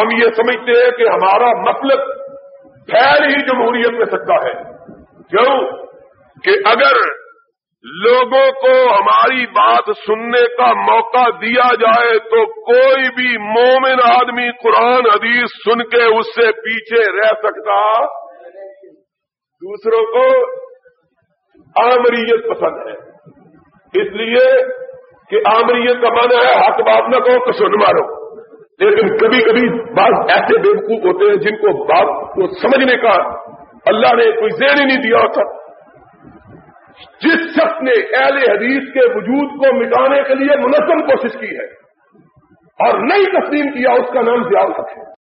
ہم یہ سمجھتے ہیں کہ ہمارا مطلب پھیل ہی جمہوریت میں سکتا ہے۔ کیوں؟ کہ اگر لوگوں کو ہماری بات سننے کا موقع دیا جائے تو کوئی بھی مومن آدمی قرآن حدیث سن کے اس سے پیچھے رہ سکتا۔ دوسروں کو آمریت پسند ہے۔ اس لیے کہ آمریت کا مانا ہے حق بات نہ کہو تو سن مارو۔ لیکن کبھی کبھی بعض ایسے بیوقوف ہوتے ہیں جن کو بات کو سمجھنے کا اللہ نے کوئی زیر ہی نہیں دیا ہوتا۔ جس شخص نے اہل حدیث کے وجود کو مٹانے کے لیے منظم کوشش کی ہے اور نہیں تسلیم کیا، اس کا نام ضیاء ہے۔